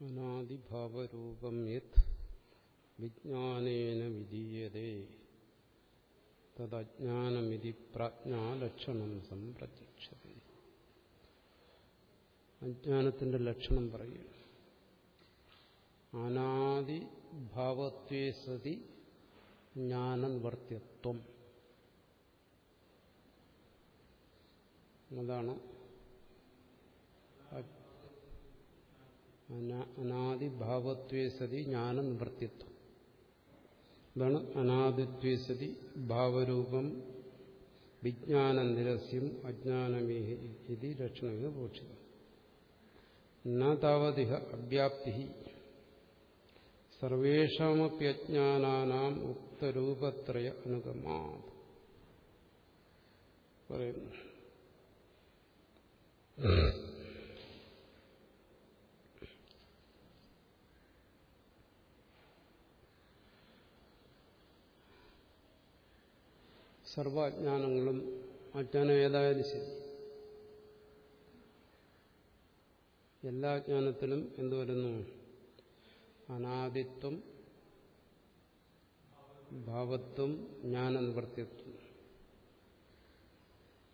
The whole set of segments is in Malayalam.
അനാദിഭാവരൂപം യത് വിജ്ഞാനേന വിധീയതേ. തദ്ജ്ഞാനമിതി പ്രാജ്ഞാലക്ഷണം സംപ്രത്യക്ഷത. അജ്ഞാനത്തിന്റെ ലക്ഷണം പറയുക. അനാദിഭാവത്വേ സതി ജ്ഞാനനിവർത്തിത്വം അതാണ് അനാദിഭാവത്വേ സതി ജ്ഞാനനിവർത്തിത്വം ഇതാണ് അനാദിത്വേ സതി ഭാവരൂപം വിജ്ഞാനനിരസ്യം അജ്ഞാനമേഹി ഇത് ലക്ഷണമെന്ന് പോഷിതം നാവതിഹ അവ്യാപ്തി സർവേഷാമപ്യജ്ഞാനാനാം ഉക്തരൂപത്രയ അനുഗമാ പറയുന്നു. സർവാജ്ഞാനങ്ങളും അജ്ഞാനം ഏതായാലും ശരി. എല്ലാ ജ്ഞാനത്തിലും എന്തു വരുന്നു? അനാദിത്വം ഭാവത്വം ജ്ഞാനനിവർത്തിത്വം.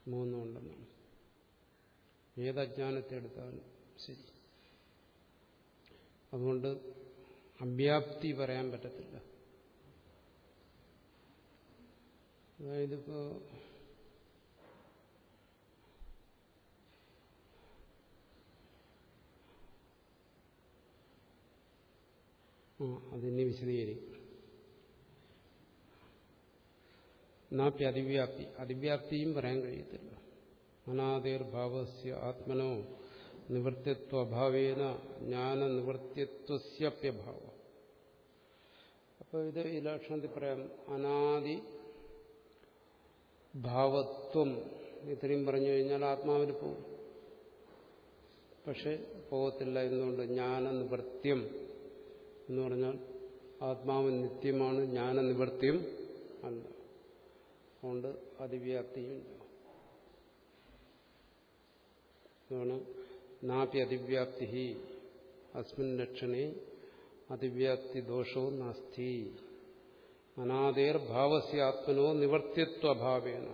മൂന്നുണ്ടെന്നാണ് അജ്ഞാനത്തെ എടുത്താലും ശരി. അതുകൊണ്ട് അവ്യാപ്തി പറയാൻ പറ്റത്തില്ല. അതായത് ഇപ്പോ ആ അതിനെ വിശദീകരിക്കും. നാപ്പി അതിവ്യാപ്തി. അതിവ്യാപ്തിയും പറയാൻ കഴിയത്തില്ല. അനാദിർഭാവസ്യ ആത്മനോ നിവൃത്തിത്വഭാവേന ജ്ഞാന നിവൃത്തിത്വസ്യപ്യഭാവം അപ്പോൾ ഇത് ഈ ലക്ഷണത്തിൽ പറയാം അനാദി ഭാവത്വം. ഇത്രയും പറഞ്ഞു കഴിഞ്ഞാൽ ആത്മാവിൽ പോകും പക്ഷെ പോകത്തില്ല എന്നുകൊണ്ട് ജ്ഞാനനിവൃത്യം എന്ന് പറഞ്ഞാൽ ആത്മാവ് നിത്യമാണ് ജ്ഞാനനിവൃത്തിയും അല്ല. അതുകൊണ്ട് അതിവ്യാപ്തിയുമില്ല അതാണ് അതിവ്യാപ്തി അസ്മിൻ ലക്ഷണേ അതിവ്യാപ്തി ദോഷവും നാസ്തി. അനാദേർ ഭാവസ്യാത്മനോ നിവർത്തിത്വഭാവേന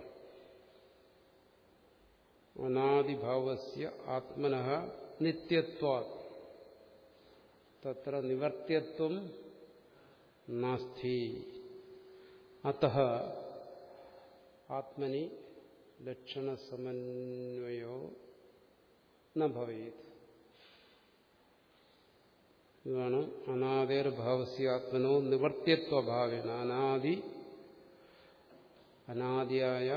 അനാദിഭാവസ്യ ആത്മന നിത്യത്വാ തത്ര നിവർത്തിത്വം നാസ്തി അത ആത്മനി ലക്ഷണസമന്വയോ നഭവേത് ഇതാണ് അനാദേർഭാവസ്യാത്മനോ നിവർത്തിയത്വഭാവേന അനാദി അനാദിയായ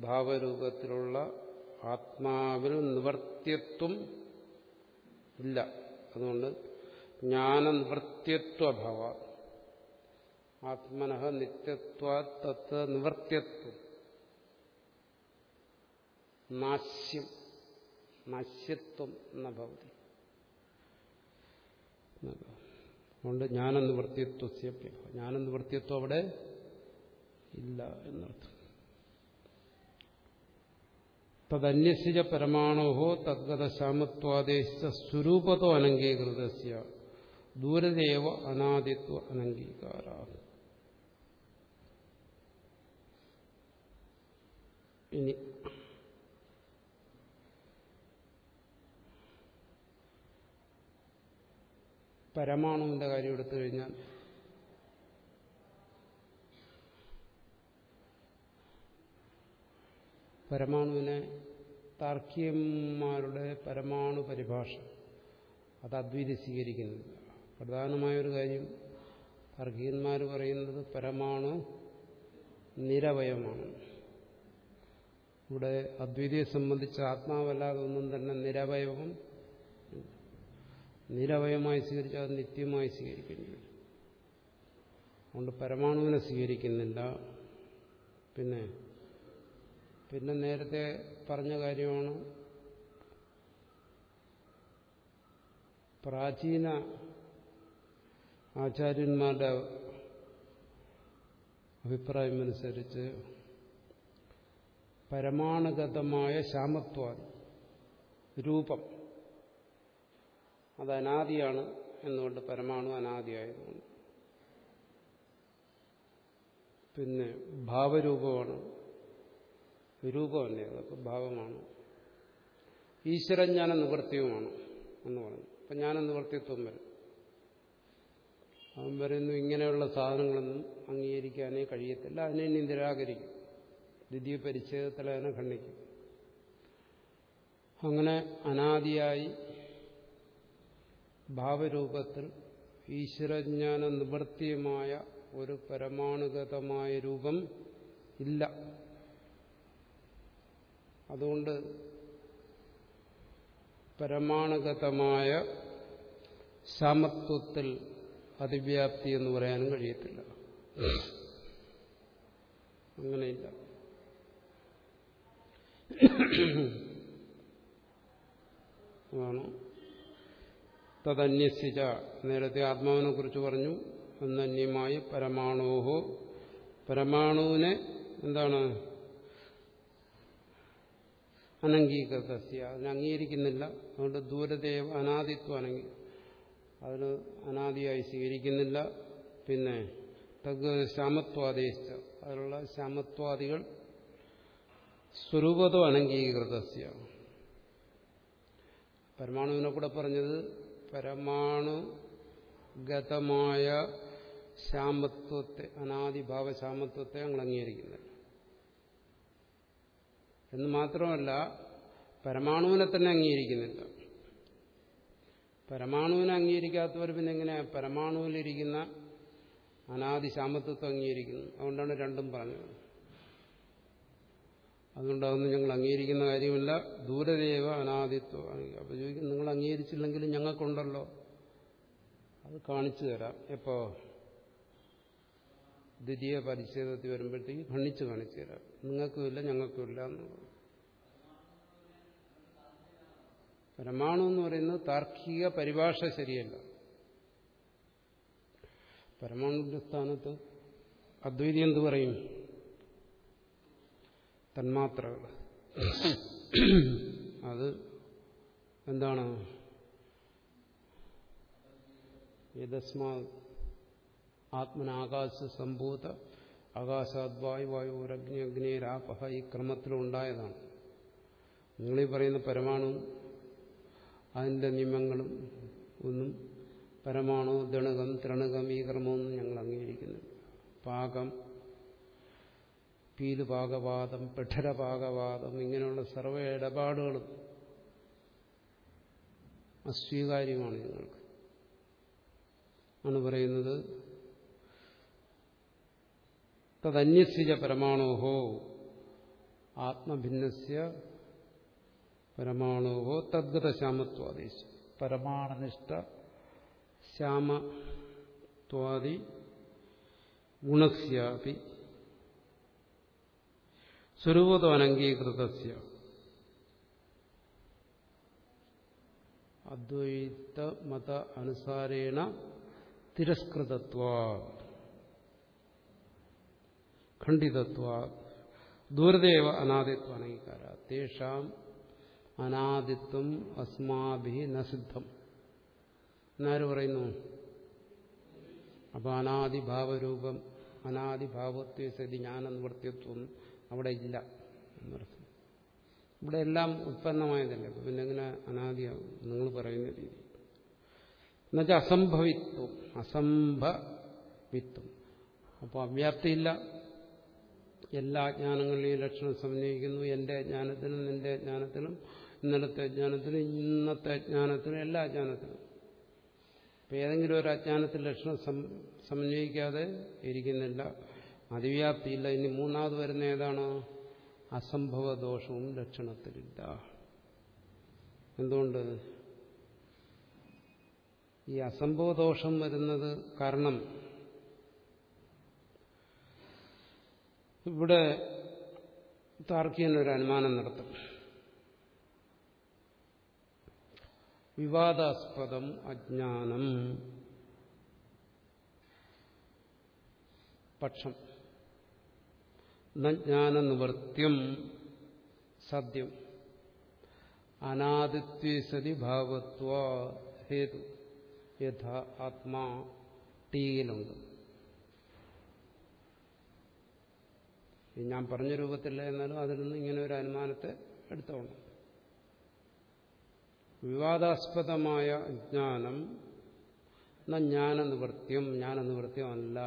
ഭാവരൂപത്തിലുള്ള ആത്മാവിൽ നിവർത്തിയത്വം ഇല്ല. അതുകൊണ്ട് ജ്ഞാനനിവൃത്തിത്വഭാവ ആത്മനഹ നിത്യത്വാ തത്ത് നിവർത്തിയത്വം നാശ്യം നശ്യത്വം എന്ന ഭവതി അതുകൊണ്ട് ജ്ഞാനനിവൃത്തിത്വസ്യ ജ്ഞാനനിവൃത്തിത്വം അവിടെ ഇല്ല എന്നർത്ഥം. തദന്യസിജ പരമാണോഹോ തദ്ഗത ശാമത്വാദേശ സ്വരൂപത്തോ അനംഗീകൃതസ്യ. ദൂരദേവ അനാദിത്വ അനംഗീകാര ഇനി പരമാണുവിന്റെ കാര്യം എടുത്തു കഴിഞ്ഞാൽ പരമാണുവിനെ താർക്കികന്മാരുടെ പരമാണു പരിഭാഷ അത് അദ്വൈതി സ്വീകരിക്കുന്നില്ല പ്രധാനമായൊരു കാര്യം താർക്കികന്മാർ പറയുന്നത് പരമാണു നിരവയമാണ്. ഇവിടെ അദ്വൈതിയെ സംബന്ധിച്ച് ആത്മാവല്ലാതെ ഒന്നും തന്നെ നിരവയവം നിരവയമായി സ്വീകരിച്ചാൽ അത് നിത്യമായി സ്വീകരിക്കേണ്ടി വരും. അതുകൊണ്ട് പരമാണുവിനെ സ്വീകരിക്കുന്നില്ല. പിന്നെ പിന്നെ നേരത്തെ പറഞ്ഞ കാര്യമാണ് പ്രാചീന ആചാര്യന്മാരുടെ അഭിപ്രായമനുസരിച്ച് പരമാണുഗതമായ ശാമത്വാദി രൂപം അത് അനാദിയാണ് എന്നുകൊണ്ട് പരമാണു അനാദിയായതുകൊണ്ട്. പിന്നെ ഭാവരൂപമാണ്. രൂപമല്ലേ അതൊക്കെ ഭാവമാണ്. ഈശ്വരജ്ഞാന നിവൃത്തിയുമാണ് എന്ന് പറഞ്ഞു അപ്പം ജ്ഞാന നിവൃത്തിത്വം വരും. അവൻ പറയുന്നു ഇങ്ങനെയുള്ള സാധനങ്ങളൊന്നും അംഗീകരിക്കാനേ കഴിയത്തില്ല. അതിനെ ഇനി നിരാകരിക്കും. ദ്വിതീയ പരിച്ഛേദത്തിൽ അതിനെ ഖണ്ഡിക്കും. അങ്ങനെ അനാദിയായി ഭാവരൂപത്തിൽ ഈശ്വരജ്ഞാന നിവൃത്തിയുമായ ഒരു പരമാണുഗതമായ രൂപം ഇല്ല. അതുകൊണ്ട് പരമാണുഗതമായ സമത്വത്തിൽ അതിവ്യാപ്തി എന്ന് പറയാനും കഴിയത്തില്ല. അങ്ങനെയില്ല. അതാണ് തദന്യസിച്ച നേരത്തെ ആത്മാവിനെ കുറിച്ച് പറഞ്ഞു. അന്നന്യമായ പരമാണോഹോ പരമാണുവിനെ എന്താണ്? അനംഗീകൃതസ്യ. അതിനെ അംഗീകരിക്കുന്നില്ല. അതുകൊണ്ട് ദൂരദേവ അനാദിത്വം അനങ്ങി. അതിന് അനാദിയായി സ്വീകരിക്കുന്നില്ല. പിന്നെ തഗ് ശാമത്വാദേശിച്ച അതിലുള്ള ശാമത്വാദികൾ സ്വരൂപതോ അനംഗീകൃതസ്യ. പരമാണുവിനെ കൂടെ പറഞ്ഞത് പരമാണു ഗതമായ ശാമത്വത്തെ അനാദിഭാവ ശാമത്വത്തെ ഞങ്ങൾ അംഗീകരിക്കുന്നില്ല. എന്ന് മാത്രമല്ല പരമാണുവിനെ തന്നെ അംഗീകരിക്കുന്നില്ല. പരമാണുവിനെ അംഗീകരിക്കാത്തവർ പിന്നെ എങ്ങനെ പരമാണുവിലിരിക്കുന്ന അനാദി ശാമത്വത്തെ അംഗീകരിക്കുന്നു. അതുകൊണ്ടാണ് രണ്ടും പറഞ്ഞത്. അതുകൊണ്ട് അതൊന്നും ഞങ്ങൾ അംഗീകരിക്കുന്ന കാര്യമില്ല. ദൂരദേവ അനാദിത്വം. അപ്പോൾ ചോദിക്കും നിങ്ങൾ അംഗീകരിച്ചില്ലെങ്കിലും ഞങ്ങൾക്കുണ്ടല്ലോ? അത് കാണിച്ചു തരാം. എപ്പോ ദ്വിതീയ പരിച്ഛേദത്തിൽ വരുമ്പോഴത്തേക്ക് ഖണ്ണിച്ച് കാണിച്ചു തരാം. നിങ്ങൾക്കുമില്ല ഞങ്ങൾക്കുമില്ല എന്നുള്ളത് പരമാണു എന്ന് പറയുന്നത് താർക്കിക പരിഭാഷ ശരിയല്ല. പരമാണുവിന്റെ സ്ഥാനത്ത് അദ്വൈതി എന്ത് പറയും? തന്മാത്രകൾ അത് എന്താണ്? യഥസ്മാ ആത്മനാകാശ സംഭൂത ആകാശാത് വായു വായുരഗ്നി അഗ്നിരാപഹ ഈ ക്രമത്തിലുണ്ടായതാണ് നിങ്ങളീ പറയുന്ന പരമാണു അതിന്റെ നിയമങ്ങളും ഒന്നും പരമാണു ദണകം ത്രണകം ഈ ക്രമമൊന്നും ഞങ്ങൾ അംഗീകരിക്കുന്നില്ല. പാകം പീലുപാകവാദം പെഠരപാകവാദം ഇങ്ങനെയുള്ള സർവ ഇടപാടുകളും അസ്വീകാര്യമാണ് നിങ്ങൾക്ക് ആണ് പറയുന്നത് തദന്യസിജ പരമാണോഹോ ആത്മഭിന്നസ്യ പരമാണോഹോ തദ്ഗത ശ്യാമത്വാദി പരമാണനിഷ്ഠ ശ്യാമത്വാദി ഗുണസ്യാപി സ്വരൂപതോ അനംഗീകൃതസ്യ അദ്വൈത മത അനുസാരേണ തിരസ്കൃതത്വ. ഖണ്ഡിതത്വ. ദൂരദേവ അനാദിത്വ അനംഗീകാര തേഷാം അനാദിത്വം അസ്മാഭി നസിദ്ധം എന്നാര് പറയുന്നു? അപ്പൊ അനാദിഭാവരൂപം അനാദിഭാവത്വ സതി ജ്ഞാനനിവൃത്തിത്വം അവിടെ ഇല്ല എന്നർത്ഥം. ഇവിടെ എല്ലാം ഉത്പന്നമായതല്ലേ? പിന്നെ എങ്ങനെ അനാദിയാവും? നിങ്ങൾ പറയുന്ന രീതി. എന്നുവെച്ചാൽ അസംഭവിത്വം. അസംഭവിത്വം. അപ്പോൾ അവ്യാപ്തിയില്ല. എല്ലാ ജ്ഞാനങ്ങളിലെയും ലക്ഷണം സമന്വയിക്കുന്നു. എന്റെ ജ്ഞാനത്തിനും നിന്റെ ജ്ഞാനത്തിനും ഇന്നലത്തെ അജ്ഞാനത്തിനും ഇന്നത്തെ അജ്ഞാനത്തിനും എല്ലാ അജ്ഞാനത്തിനും ഇപ്പം ഏതെങ്കിലും ഒരു അജ്ഞാനത്തിൽ ലക്ഷണം സമന്വയിക്കാതെ ഇരിക്കുന്നില്ല. അതിവ്യാപ്തിയില്ല. ഇനി മൂന്നാമത് വരുന്ന ഏതാണ്? അസംഭവ ദോഷവും ലക്ഷണത്തിലില്ല. എന്തുകൊണ്ട്? ഈ അസംഭവ ദോഷം വരുന്നത് കാരണം ഇവിടെ താർക്കികനൊരു അനുമാനം നടത്തും. വിവാദാസ്പദം അജ്ഞാനം. പക്ഷം ജ്ഞാനനിവൃത്യം സത്യം അനാദിത്വ സതി ഭാവത്വ ഹേതു യഥ ആത്മാ ടീയിലുണ്ട് ഞാൻ പറഞ്ഞ രൂപത്തില്ല എന്നാലും അതിൽ നിന്ന് ഇങ്ങനെ ഒരു അനുമാനത്തെ എടുത്തോളാം. വിവാദാസ്പദമായ ജ്ഞാനം ജ്ഞാനനിവൃത്യം ജ്ഞാനനിവൃത്യം അല്ല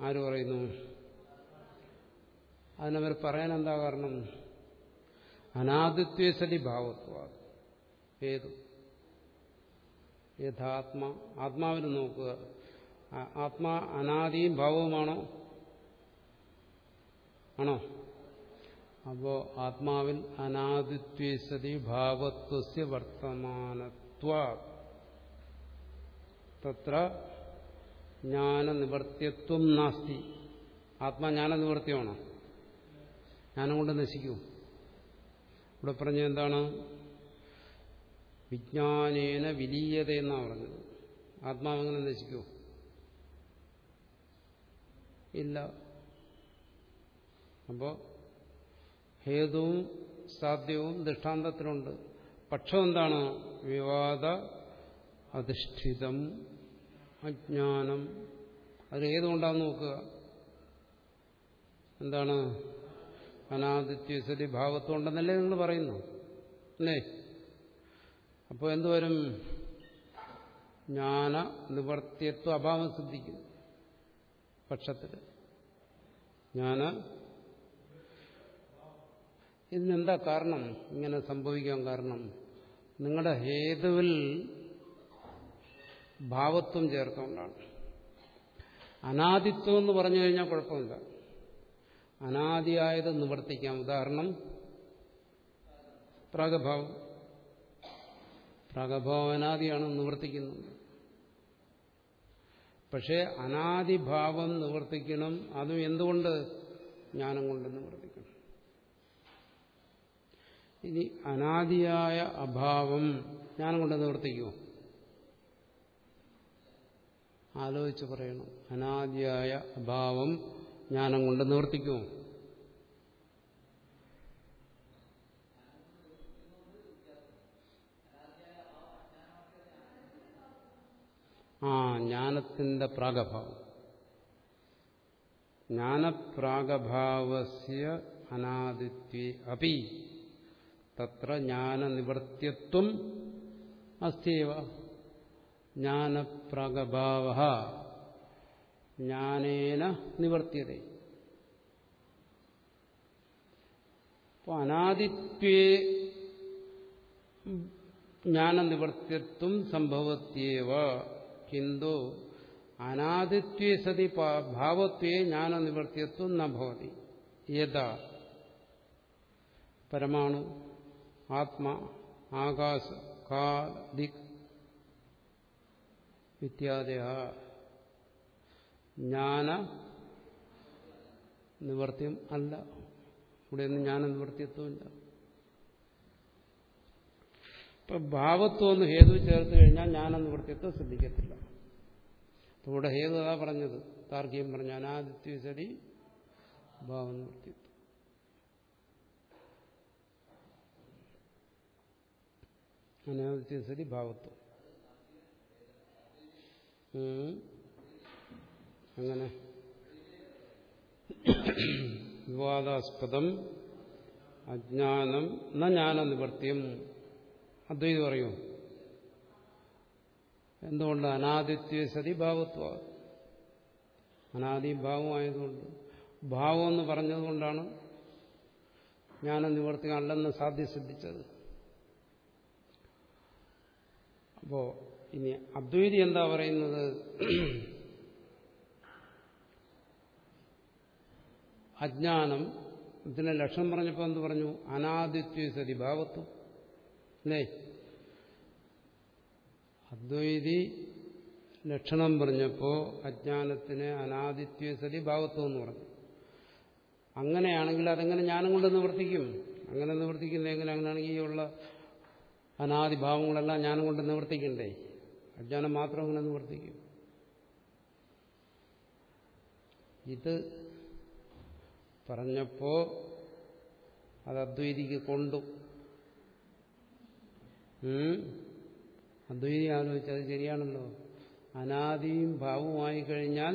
ആര് പറയുന്നു? അതിനവർ പറയാൻ എന്താ കാരണം അനാദിത്വസതി ഭാവത്വ ഏതു? യഥാത്മ ആത്മാവിന് നോക്കുക. ആത്മാ അനാദിയും ഭാവവുമാണോ? ആണോ? അപ്പോ ആത്മാവിൽ അനാദിത്വസതി ഭാവത്വസ്യ വർത്തമാനത്വ തത്ര ജ്ഞാനനിവർത്തിയത്വം നാസ്തി. ആത്മാ ജ്ഞാനനിവർത്തിയാണോ? ജ്ഞാനം കൊണ്ട് നശിക്കൂ. ഇവിടെ പറഞ്ഞ എന്താണ്? വിജ്ഞാനേന വിലീയത എന്നാണ് പറഞ്ഞത്. ആത്മാവങ്ങനെ നശിക്കൂ? ഇല്ല. അപ്പോ ഹേതുവും സാധ്യവും ദൃഷ്ടാന്തത്തിലുണ്ട്. പക്ഷം എന്താണ്? വിവാദ അധിഷ്ഠിതം. അജ്ഞാനം. അത് ഏതുകൊണ്ടാന്ന് നോക്കുക? എന്താണ്? അനാദിത്യസതി ഭാവത്വം ഉണ്ടെന്നല്ലേ നിങ്ങൾ പറയുന്നു അല്ലേ? അപ്പോൾ എന്തുവരും? ജ്ഞാന നിവർത്തിയത്വ അഭാവം സിദ്ധിക്കും പക്ഷത്തിൽ. ജ്ഞാന ഇതിനെന്താ കാരണം? ഇങ്ങനെ സംഭവിക്കാൻ കാരണം? നിങ്ങളുടെ ഹേതുവിൽ ഭാവത്വം ചേർത്തുകൊണ്ടാണ്. അനാദിത്വം എന്ന് പറഞ്ഞു കഴിഞ്ഞാൽ കുഴപ്പമില്ല. അനാദിയായത് നിവർത്തിക്കാം. ഉദാഹരണം പ്രാഗഭാവം. പ്രാഗഭാവം അനാദിയാണ് നിവർത്തിക്കുന്നത്. പക്ഷേ അനാദിഭാവം നിവർത്തിക്കണം അതും എന്തുകൊണ്ട്? ജ്ഞാനം കൊണ്ട് നിവർത്തിക്കണം. ഇനി അനാദിയായ അഭാവം ജ്ഞാനം കൊണ്ട് നിവർത്തിക്കുമോ ആലോചിച്ച് പറയണം. അനാദിയായ അഭാവം ജ്ഞാനം കൊണ്ട് നിവർത്തിക്കുമോ? ആ ജ്ഞാനത്തിന്റെ പ്രാഗഭാവം. ജ്ഞാനപ്രാഗഭാവസ്യ അനാദിത്വേ അപി. തത്ര ജ്ഞാനനിവർത്തിയത്വം അസ്തിവ ജ്ഞാനപ്രാഗഭാവ ജ്ഞാനേന നിവർത്തിയത. അപ്പോൾ അനാദിത്വേ ജ്ഞാനനിവർത്തിത്വം സംഭവത്യേവ. കിന്തു അനാദിത്വേ സതി ഭാവത്വേ ജ്ഞാനനിവർത്തിത്വം നഭവതി യഥാ. പരമാണു ആത്മ ആകാശ കാദിക് ഇത്യാദയ നിവർത്തിയം അല്ല. ഇവിടെയൊന്നും ജ്ഞാന നിവർത്തിയത്വമില്ല ഇപ്പൊ ഭാവത്വം ഒന്ന് ഹേതു ചേർത്ത് കഴിഞ്ഞാൽ ജ്ഞാന നിവർത്തിയത്വം ശ്രദ്ധിക്കത്തില്ല ഇവിടെ ഹേതു അതാ പറഞ്ഞത്. താർക്കികം പറഞ്ഞ അനാദിത്യ സതി ഭാവനിവർത്തിത്വം അനാദിത്യ സതി ഭാവത്വം. അങ്ങനെ വിവാദാസ്പദം അജ്ഞാനം ന ജ്ഞാന നിവർത്തിയം അദ്വൈതം പറയൂ. എന്തുകൊണ്ട്? അനാദിത്യ സതി ഭാവത്വ. അനാദി ഭാവമായതുകൊണ്ട് ഭാവം എന്ന് പറഞ്ഞതുകൊണ്ടാണ് ജ്ഞാന നിവർത്തി അല്ലെന്ന് സാധ്യ സിദ്ധിച്ചത്. അപ്പോ ഇനി അദ്വൈതി എന്താ പറയുന്നത്? അജ്ഞാനം. ഇതിനെ ലക്ഷണം പറഞ്ഞപ്പോൾ എന്ത് പറഞ്ഞു? അനാദിത്യ സതി ഭാവത്വം. അല്ലേ? അദ്വൈതി ലക്ഷണം പറഞ്ഞപ്പോൾ അജ്ഞാനത്തിന് അനാദിത്യ സതി ഭാവത്വം എന്ന് പറഞ്ഞു. അങ്ങനെയാണെങ്കിൽ അതെങ്ങനെ ജ്ഞാനം കൊണ്ട് നിവർത്തിക്കും? അങ്ങനെ നിവർത്തിക്കുന്നെങ്കിൽ അങ്ങനെയാണെങ്കിൽ ഈ ഉള്ള അനാദിഭാവങ്ങളെല്ലാം ജ്ഞാനം കൊണ്ട് നിവർത്തിക്കണ്ടേ? അജ്ഞാനം മാത്രം അങ്ങനെ നിവർത്തിക്കും ഇത് പറഞ്ഞപ്പോ അത് അദ്വൈതിക്ക് കൊണ്ടു? അദ്വൈതി ആലോചിച്ചത് ശരിയാണല്ലോ. അനാദിയും ഭാവവുമായി കഴിഞ്ഞാൽ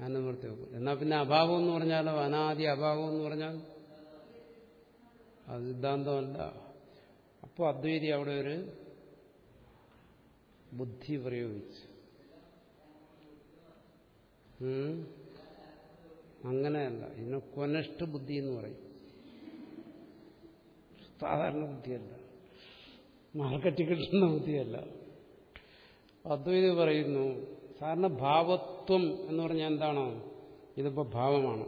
ഞാൻ നിവർത്തി വെക്കും. എന്നാൽ പിന്നെ അഭാവം എന്ന് പറഞ്ഞാലോ? അനാദി അഭാവം എന്ന് പറഞ്ഞാൽ അത് സിദ്ധാന്തമല്ല. അപ്പോൾ അദ്വൈതി അവിടെ ഒരു ബുദ്ധി പ്രയോഗിച്ച്? അങ്ങനെയല്ല. ഇതിനെ കൊനഷ്ട ബുദ്ധി എന്ന് പറയും. സാധാരണ ബുദ്ധിയല്ല. മാർക്കറ്റിൽ കിട്ടുന്ന ബുദ്ധിയല്ല. അദ്വൈത് പറയുന്നു സാധാരണ ഭാവത്വം എന്ന് പറഞ്ഞാൽ എന്താണോ? ഇതിപ്പോൾ ഭാവമാണ്.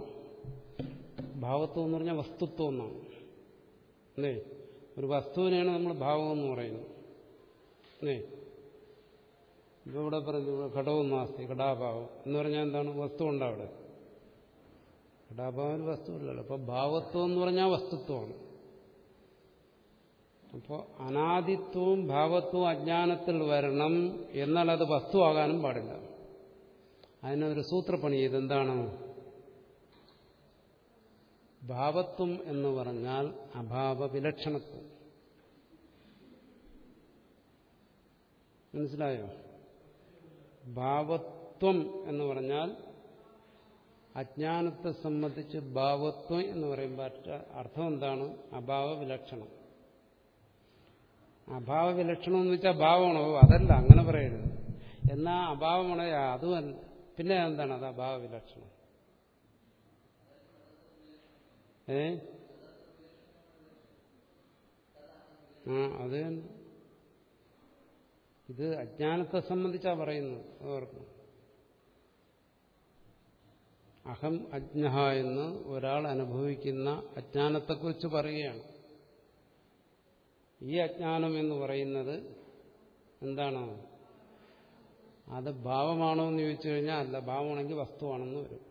ഭാവത്വം എന്ന് പറഞ്ഞാൽ വസ്തുത്വം എന്നാണ്. അല്ലേ? ഒരു വസ്തുവിനെയാണ് നമ്മൾ ഭാവം എന്ന് പറയുന്നത്. അല്ലേ? ഇവിടെ പറഞ്ഞു ഘടവും നാസ്തി ഘടാഭാവം. എന്ന് പറഞ്ഞാൽ എന്താണ്? വസ്തു ഉണ്ടോ അവിടെ. ഘടാഭാവം വസ്തുവില്ലല്ലോ. അപ്പൊ ഭാവത്വം എന്ന് പറഞ്ഞാൽ വസ്തുത്വമാണ്. അപ്പോൾ അനാദിത്വവും ഭാവത്വവും അജ്ഞാനത്തിൽ വരണം എന്നാൽ അത് വസ്തുവാകാനും പാടില്ല. അതിനൊരു സൂത്രപ്പണി ഇതെന്താണ് ഭാവത്വം എന്ന് പറഞ്ഞാൽ അഭാവ വിലക്ഷണത്വം. മനസ്സിലായോ? ഭാവത്വം എന്ന് പറഞ്ഞാൽ അജ്ഞാനത്തെ സംബന്ധിച്ച് ഭാവത്വം എന്ന് പറയുമ്പോൾ അർത്ഥം എന്താണ്? അഭാവ വിലക്ഷണം. അഭാവ വിലക്ഷണം എന്ന് വെച്ചാൽ ഭാവമാണോ? അതല്ല അങ്ങനെ പറയരുത്. എന്നാ അഭാവമാണോ? അതും പിന്നെ എന്താണ്? അത് അഭാവ വിലക്ഷണം. ഏ? ആ അത് തന്നെ ഇത് അജ്ഞാനത്തെ സംബന്ധിച്ചാണ് പറയുന്നത്. അവർക്ക് അഹം അജ്ഞ എന്ന് ഒരാൾ അനുഭവിക്കുന്ന അജ്ഞാനത്തെക്കുറിച്ച് പറയുകയാണ്. ഈ അജ്ഞാനം എന്ന് പറയുന്നത് എന്താണോ? അത് ഭാവമാണോ എന്ന് ചോദിച്ചു കഴിഞ്ഞാൽ അല്ല ഭാവമാണെങ്കിൽ വസ്തുവാണെന്ന് വരും.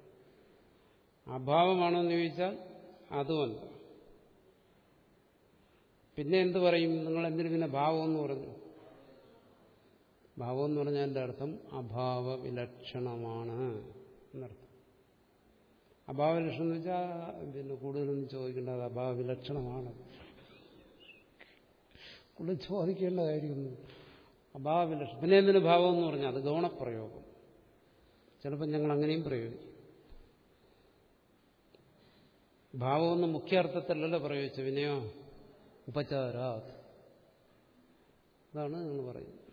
അഭാവമാണോ എന്ന് ചോദിച്ചാൽ അതുമല്ല പിന്നെ എന്ത് പറയും? നിങ്ങൾ എന്തിനു പിന്നെ ഭാവം എന്ന് പറഞ്ഞു ഭാവം എന്ന് പറഞ്ഞാൽ എന്റെ അർത്ഥം? അഭാവ വിലക്ഷണമാണ് എന്നർത്ഥം. അഭാവ ലക്ഷണം എന്ന് വെച്ചാൽ പിന്നെ കൂടുതലൊന്നും ചോദിക്കേണ്ടത് അഭാവ വിലക്ഷണമാണ്. കൂടുതൽ ചോദിക്കേണ്ട കാര്യമൊന്നും അഭാവ വിലക്ഷണം പിന്നെ എന്തിനു ഭാവം എന്ന് പറഞ്ഞാൽ അത് ഗൗണപ്രയോഗം. ചിലപ്പോൾ ഞങ്ങൾ അങ്ങനെയും പ്രയോഗിക്കും. ഭാവമൊന്നും മുഖ്യാർത്ഥത്തിലല്ല പ്രയോഗിച്ചു പിന്നെയോ ഉപചാരാത്. അതാണ് നിങ്ങൾ പറയുന്നത്.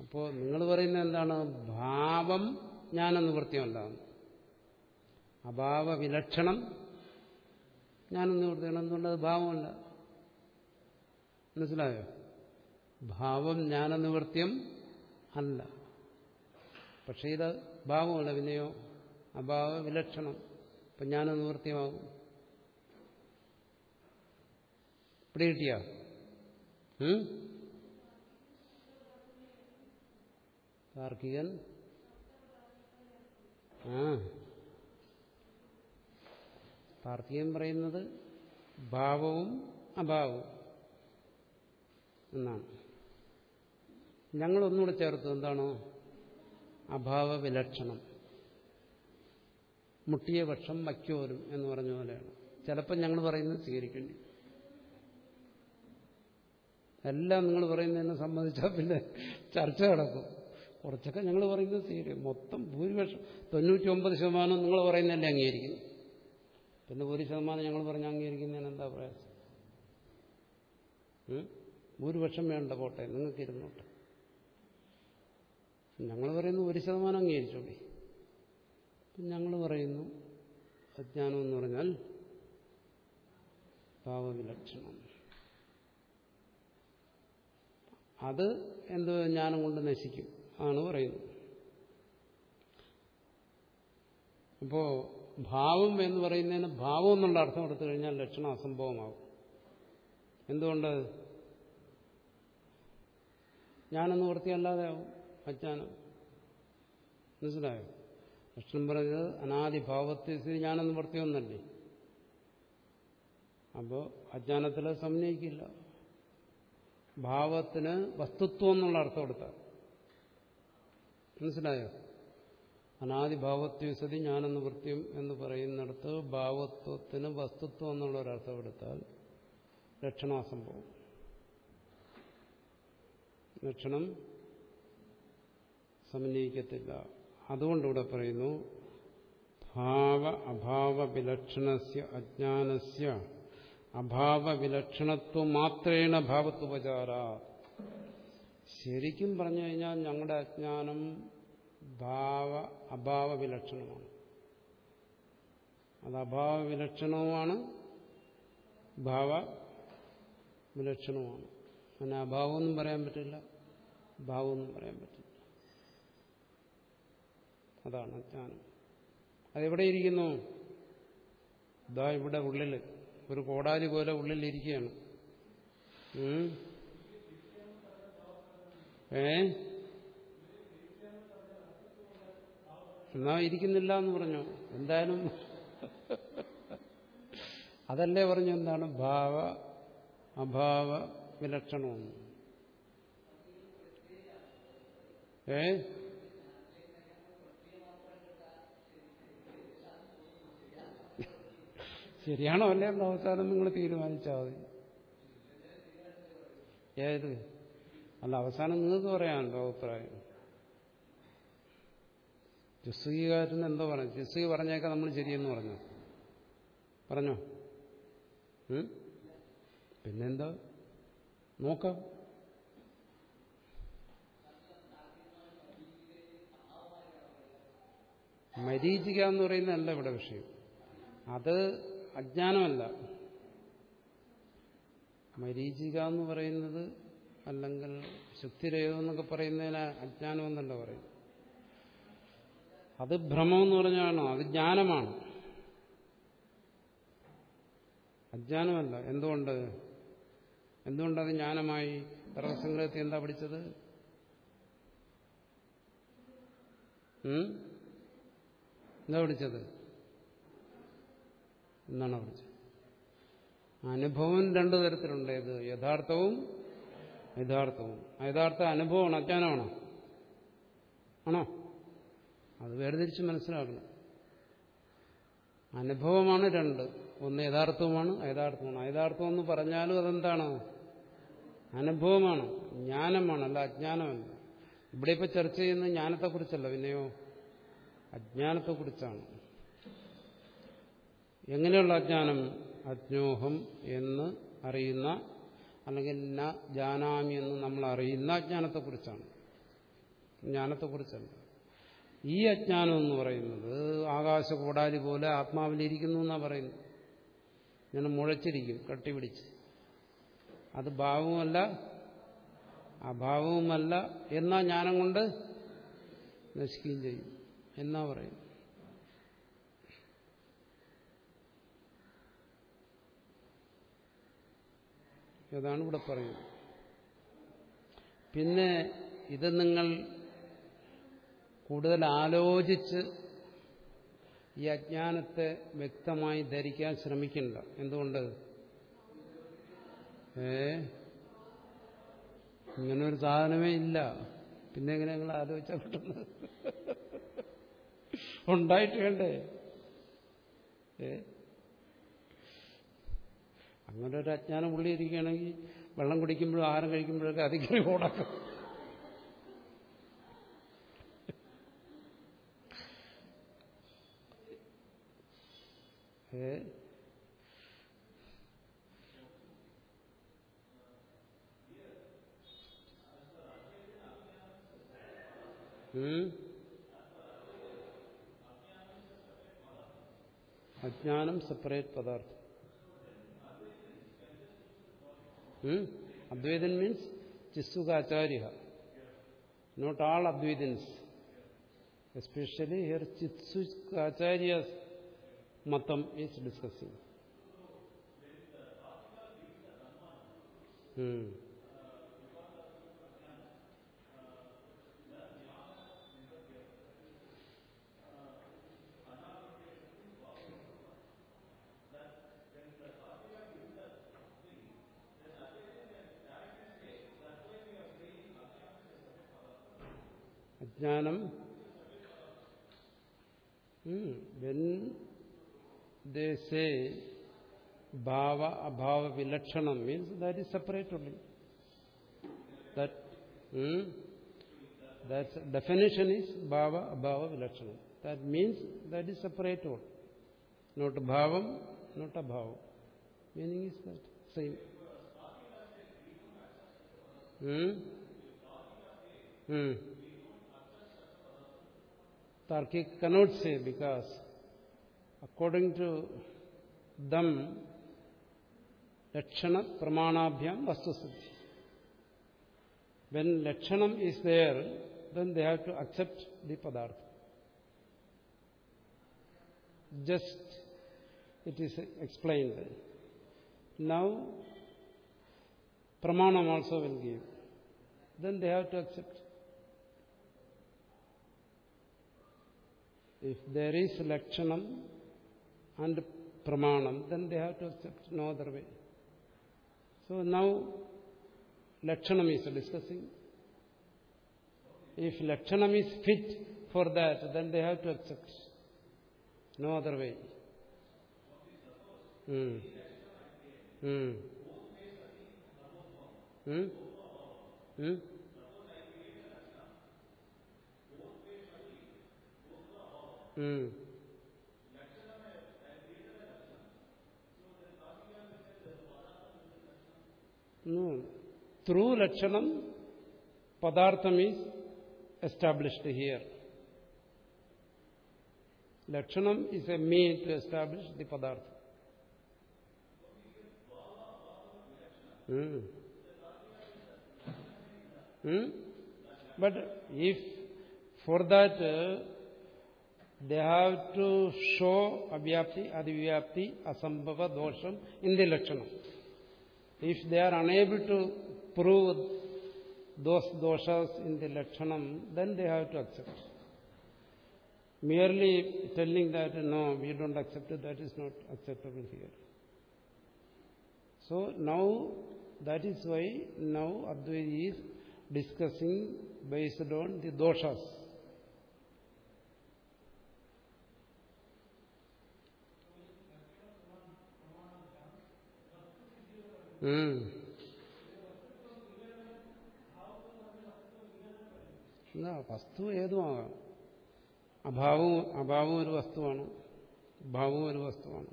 അപ്പോൾ നിങ്ങൾ പറയുന്നത് എന്താണ്? ഭാവം ജ്ഞാനെന്ന് വൃത്തിയല്ല അഭാവ വിലക്ഷണം ജ്ഞാനെന്ന് വൃത്തിയാണ് എന്തുകൊണ്ട്? അത് ഭാവമല്ല. മനസ്സിലായോ? ഭാവം ജ്ഞാനനിവൃത്യം അല്ല. പക്ഷേ ഇത് ഭാവമല്ല. പിന്നെയോ? അഭാവ വിലക്ഷണം ഇപ്പം ജ്ഞാനനിവൃത്തിയമാകും പിടികിട്ടിയ കാർക്കികൻ. ആ. താർക്കികൻ പറയുന്നത് ഭാവവും അഭാവവും എന്നാണ്. ഞങ്ങളൊന്നുകൂടെ ചേർത്തു എന്താണോ? അഭാവ വിലക്ഷണം. മുട്ടിയ പക്ഷം വയ്ക്കോരും എന്ന് പറഞ്ഞ പോലെയാണ്. ചിലപ്പോൾ ഞങ്ങൾ പറയുന്നത് സ്വീകരിക്കേണ്ടി എല്ലാം നിങ്ങൾ പറയുന്നതിനെ സംബന്ധിച്ചാൽ പിന്നെ ചർച്ച നടക്കും. കുറച്ചൊക്കെ ഞങ്ങൾ പറയുന്നത് തീരെ. മൊത്തം ഭൂരിപക്ഷം തൊണ്ണൂറ്റി ഒമ്പത് ശതമാനം നിങ്ങൾ പറയുന്നതല്ലേ അംഗീകരിക്കുന്നു പിന്നെ ഒരു ശതമാനം ഞങ്ങൾ പറഞ്ഞ് അംഗീകരിക്കുന്നതിന് എന്താ പ്രയാസം? ഭൂരിപക്ഷം വേണ്ട പോട്ടെ നിങ്ങൾക്ക് ഇരുന്നോട്ടെ. ഞങ്ങൾ പറയുന്നു ഒരു ശതമാനം അംഗീകരിച്ചോളി. ഞങ്ങൾ പറയുന്നു അജ്ഞാനം എന്ന് പറഞ്ഞാൽ ഭാവവിലക്ഷണം അത് എന്തോ ജ്ഞാനം കൊണ്ട് നശിക്കും. ആണ് പറയുന്നത്. അപ്പോ ഭാവം എന്ന് പറയുന്നതിന് ഭാവം എന്നുള്ള അർത്ഥം എടുത്തു കഴിഞ്ഞാൽ ലക്ഷണം അസംഭവമാകും. എന്തുകൊണ്ട്? ഞാനെന്ന് വൃത്തിയല്ലാതെ ആവും. അജ്ഞാനം. മനസ്സിലായോ? ലക്ഷണം പറഞ്ഞത് അനാദിഭാവത്തെ സ്ഥിതി ഞാനെന്ന് വൃത്തിയൊന്നല്ലേ? അപ്പോൾ അജ്ഞാനത്തിൽ സമന്വയിക്കില്ല ഭാവത്തിന് വസ്തുത്വം എന്നുള്ള അർത്ഥം കൊടുത്താൽ മനസ്സിലായോ? അനാദിഭാവത്വസതി ഞാനെന്ന് വൃത്തിയും എന്ന് പറയുന്നിടത്ത് ഭാവത്വത്തിന് വസ്തുത്വം എന്നുള്ള ഒരർത്ഥം എടുത്താൽ ലക്ഷണാസംഭവം ലക്ഷണം സമന്വയിക്കത്തില്ല. അതുകൊണ്ടിവിടെ പറയുന്നു ഭാവ അഭാവ വിലക്ഷണസ്യ അജ്ഞാനസ്യ അഭാവ വിലക്ഷണത്വം മാത്രേണ ഭാവത്വപചാര. ശരിക്കും പറഞ്ഞു കഴിഞ്ഞാൽ ഞങ്ങളുടെ അജ്ഞാനം ഭാവ അഭാവ വിലക്ഷണമാണ്. അത് അഭാവ വിലക്ഷണവുമാണ് ഭാവ വിലക്ഷണവുമാണ്. അങ്ങനെ അഭാവമൊന്നും പറയാൻ പറ്റില്ല ഭാവമൊന്നും പറയാൻ പറ്റില്ല. അതാണ് അജ്ഞാനം. അതെവിടെ ഇരിക്കുന്നു? ഇതാ ഇവിടെ ഉള്ളിൽ ഒരു കോടാലി പോലെ ഉള്ളിലിരിക്കുകയാണ്. ഏ? എന്നാ ഇരിക്കുന്നില്ല എന്ന് പറഞ്ഞു. എന്തായാലും അതല്ലേ പറഞ്ഞു എന്താണ്? ഭാവ അഭാവ വിലക്ഷണമെന്ന് ഏ? ശരിയാണോ അല്ലേ എന്ന് അവസാനം നിങ്ങൾ തീരുമാനിച്ചാൽ മതി. ഏത്? അല്ല അവസാനം നിങ്ങൾക്ക് പറയാനുണ്ടോ അഭിപ്രായം? ജസ്സുകാരൻ എന്തോ പറഞ്ഞു ജസ്സുക പറഞ്ഞേക്കാം നമ്മൾ ശരിയെന്ന് പറഞ്ഞു പറഞ്ഞോ? പിന്നെന്തോ പിന്നെന്താ? നോക്കാം. മരീചിക എന്ന് പറയുന്നതല്ല ഇവിടെ വിഷയം. അത് അജ്ഞാനമല്ല. മരീചിക എന്ന് പറയുന്നത് അല്ലെങ്കിൽ ശുദ്ധിരേതം എന്നൊക്കെ പറയുന്നതിന് അജ്ഞാനമെന്നല്ല പറയും അത് ഭ്രമം എന്ന് പറഞ്ഞാണോ? അത് ജ്ഞാനമാണ്. അജ്ഞാനമല്ല. എന്തുകൊണ്ട്? എന്തുകൊണ്ടത് ജ്ഞാനമായി? തർക്കസംഗ്രഹത്തിൽ എന്താ പഠിച്ചത്? എന്താ പഠിച്ചത്? എന്നാണ് പഠിച്ചത്? അനുഭവം രണ്ടു തരത്തിലുണ്ട്. ഇത് യഥാർത്ഥവും യഥാർത്ഥവും. യഥാർത്ഥ അനുഭവമാണ് അജ്ഞാനമാണോ. ആണോ? അത് വേർതിരിച്ച് മനസ്സിലാക്കണം. അനുഭവമാണ് രണ്ട്. ഒന്ന് യഥാർത്ഥവുമാണ് യഥാർത്ഥമാണ്. അയഥാർത്ഥം എന്ന് പറഞ്ഞാലും അതെന്താണ്? അനുഭവമാണ് ജ്ഞാനമാണ് അല്ല അജ്ഞാനമല്ല. ഇവിടെ ഇപ്പൊ ചർച്ച ചെയ്യുന്നത് ജ്ഞാനത്തെക്കുറിച്ചല്ല പിന്നെയോ? അജ്ഞാനത്തെക്കുറിച്ചാണ്. എങ്ങനെയുള്ള അജ്ഞാനം? അജ്ഞോഹം എന്ന് അറിയുന്ന അല്ലെങ്കിൽ ന ജാനാമി എന്ന് നമ്മൾ അറിയുന്ന അജ്ഞാനത്തെക്കുറിച്ചാണ്. ജ്ഞാനത്തെക്കുറിച്ചല്ല. ഈ അജ്ഞാനം എന്ന് പറയുന്നത് ആകാശ കൂടാലി പോലെ ആത്മാവിലിരിക്കുന്നു എന്നാണ് പറയുന്നത്. ഇങ്ങനെ മുഴച്ചിരിക്കും കട്ടിപിടിച്ച്. അത് ഭാവവുമല്ല അഭാവവുമല്ല എന്നാ ജ്ഞാനം കൊണ്ട് നശിക്കുകയും ചെയ്യും. എന്നാ പറയും അതാണ് ഇവിടെ പറയുന്നത്? പിന്നെ ഇത് നിങ്ങൾ കൂടുതൽ ആലോചിച്ച് ഈ അജ്ഞാനത്തെ വ്യക്തമായി ധരിക്കാൻ ശ്രമിക്കണ്ട. എന്തുകൊണ്ട്? ഏ? ഇങ്ങനെ ഒരു സാധനമേ ഇല്ല. പിന്നെ എങ്ങനെ നിങ്ങൾ ആലോചിച്ചാൽ കിട്ടുന്നത് ഉണ്ടായിട്ട് വേണ്ടേ? ഏ? അങ്ങനെ ഒരു അജ്ഞാനം ഉള്ളിയിരിക്കുകയാണെങ്കിൽ വെള്ളം കുടിക്കുമ്പോഴും ആഹാരം കഴിക്കുമ്പോഴൊക്കെ അതിങ്ങനെ ഓടാക്കും. ഏ? അജ്ഞാനം സെപ്പറേറ്റ് പദാർത്ഥം. അദ്വൈതൻ മീൻസ് ചിസ്സുകാചാര്യ. Not all അദ്വൈതൻസ്. എസ്പെഷ്യലി ഹിയർ ചിത്സുകാചാര്യ മതം is discussing that is separate only. That, hmm? That definition is bhava abhava vilakshanam. That means that is separate all. Not bhavam, not abhavam. Meaning is that same. Hmm? Hmm. Tarkic cannot say because according to them, Lakshana Pramanabhyam Vastusiddhi. When Lakshanam is there, then they have to accept the Padartha. Just it is explained. Now, Pramanam also will give. Then they have to accept. If there is Lakshanam and Pramanam, then they have to accept no other way. So now Lakshanam is discussing. If Lakshanam is fit for that, then they have to accept. No other way. Hmm. Hmm. Hmm? Hmm? Hmm. Through Lakshanam, Padartham is established here. Lakshanam is a mean to establish the Padartha. Hmm. Hmm? But if for that uh, they have to show avyapti, adivyapti, asambhava, dosham in the Lakshanam. If they are unable to prove those doshas in the Lakshanam, then they have to accept. Merely telling that, no, we don't accept it, that is not acceptable here. So now, that is why now Advaita is discussing based on the doshas. എന്നാ വസ്തു ഏതുമാകാം അഭാവവും അഭാവവും ഒരു വസ്തുവാണ്. ഭാവവും ഒരു വസ്തുവാണ്.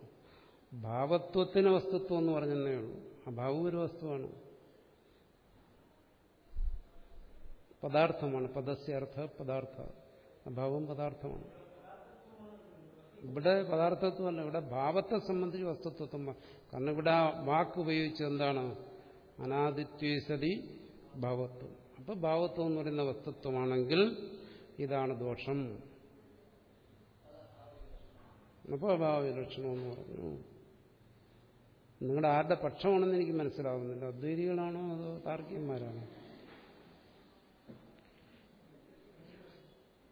ഭാവത്വത്തിന് വസ്തുത്വം എന്ന് പറഞ്ഞതേ ഉള്ളൂ. അഭാവവും ഒരു വസ്തുവാണ്. പദാർത്ഥമാണ്. പദസ്യ അർത്ഥ പദാർത്ഥ. അഭാവം പദാർത്ഥമാണ്. ഇവിടെ പദാർത്ഥത്വമല്ല ഇവിടെ ഭാവത്തെ സംബന്ധിച്ച് വസ്തുത്വം കാരണം ഇവിടെ ആ വാക്ക് ഉപയോഗിച്ച് എന്താണ്? അനാദിത്വസതി ഭാവത്വം. അപ്പൊ ഭാവത്വം എന്ന് പറയുന്ന വസ്തുത്വമാണെങ്കിൽ ഇതാണ് ദോഷം. അപ്പോൾ അഭാവവിലക്ഷണം പറഞ്ഞു. നിങ്ങളുടെ ആരുടെ പക്ഷമാണെന്ന് എനിക്ക് മനസ്സിലാവുന്നില്ല. അദ്വൈതികളാണോ അതോ താർക്കികന്മാരാണോ?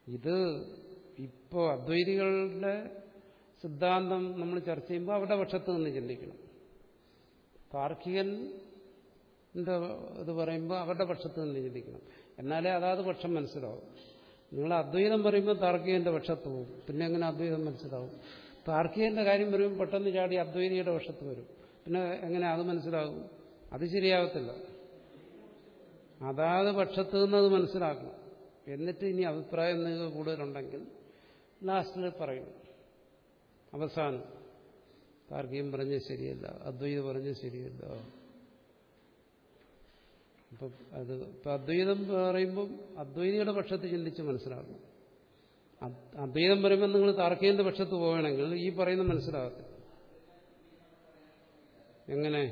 ഇത് ഇപ്പോ അദ്വൈതികളുടെ സിദ്ധാന്തം നമ്മൾ ചർച്ച ചെയ്യുമ്പോൾ അവരുടെ പക്ഷത്ത് നിന്ന് ചിന്തിക്കണം. താർക്കികൻ ഇത് പറയുമ്പോൾ അവരുടെ പക്ഷത്ത് നിന്ന് ചിന്തിക്കണം. എന്നാലേ അതാത് പക്ഷം മനസ്സിലാവും. നിങ്ങൾ അദ്വൈതം പറയുമ്പോൾ താർക്കികന്റെ പക്ഷത്ത് പോകും. പിന്നെ എങ്ങനെ അദ്വൈതം മനസ്സിലാവും? താർക്കികന്റെ കാര്യം വരുമ്പോൾ പെട്ടെന്ന് ചാടി അദ്വൈതിയുടെ പക്ഷത്ത് വരും. പിന്നെ എങ്ങനെ അത് മനസ്സിലാകും? അത് ശരിയാവത്തില്ല. അതാത് പക്ഷത്ത് നിന്ന് അത് മനസ്സിലാക്കണം. എന്നിട്ട് ഇനി അഭിപ്രായം നിങ്ങൾക്ക് കൂടുതലുണ്ടെങ്കിൽ ലാസ്റ്റിൽ പറയും. അവസാനം താർക്കികം പറഞ്ഞ് ശരിയല്ല അദ്വൈതം പറഞ്ഞ് ശരിയല്ല. അപ്പൊ അത് ഇപ്പൊ അദ്വൈതം പറയുമ്പം അദ്വൈതിയുടെ പക്ഷത്ത് ചിന്തിച്ച് മനസ്സിലാക്കണം. അദ്വൈതം പറയുമ്പോൾ നിങ്ങൾ താർക്കികന്റെ പക്ഷത്ത് പോവുകയാണെങ്കിൽ ഈ പറയുന്ന മനസ്സിലാകത്തില്ല. എങ്ങനെ?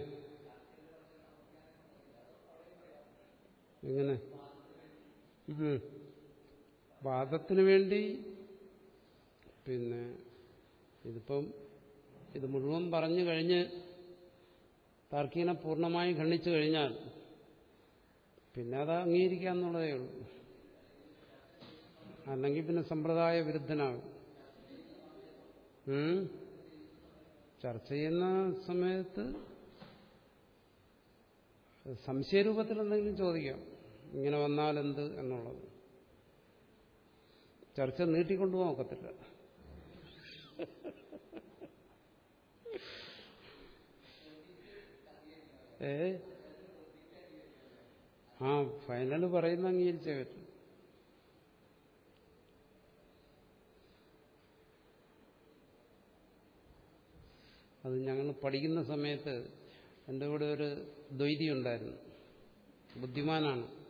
എങ്ങനെ? വാദത്തിന് വേണ്ടി പിന്നെ ഇതിപ്പം ഇത് മുഴുവൻ പറഞ്ഞു കഴിഞ്ഞ് താർക്കീനെ പൂർണമായി ഖണ്ഡിച്ചു കഴിഞ്ഞാൽ പിന്നെ അത് അംഗീകരിക്കാന്നുള്ളതേ ഉള്ളൂ. അല്ലെങ്കിൽ പിന്നെ സമ്പ്രദായ വിരുദ്ധനാകും. ചർച്ച ചെയ്യുന്ന സമയത്ത് സംശയരൂപത്തിൽ എന്തെങ്കിലും ചോദിക്കാം. ഇങ്ങനെ വന്നാൽ എന്ത് എന്നുള്ളത്. ചർച്ച നീട്ടിക്കൊണ്ടുപോകാൻ ഒക്കത്തില്ല. ഏ? ആ ഫൈനൽ പറയുന്ന അംഗീകരിച്ചേ പറ്റും. അത് ഞങ്ങൾ പഠിക്കുന്ന സമയത്ത് എന്റെ കൂടെ ഒരു ദ്വൈതി ഉണ്ടായിരുന്നു. ബുദ്ധിമാനാണ്.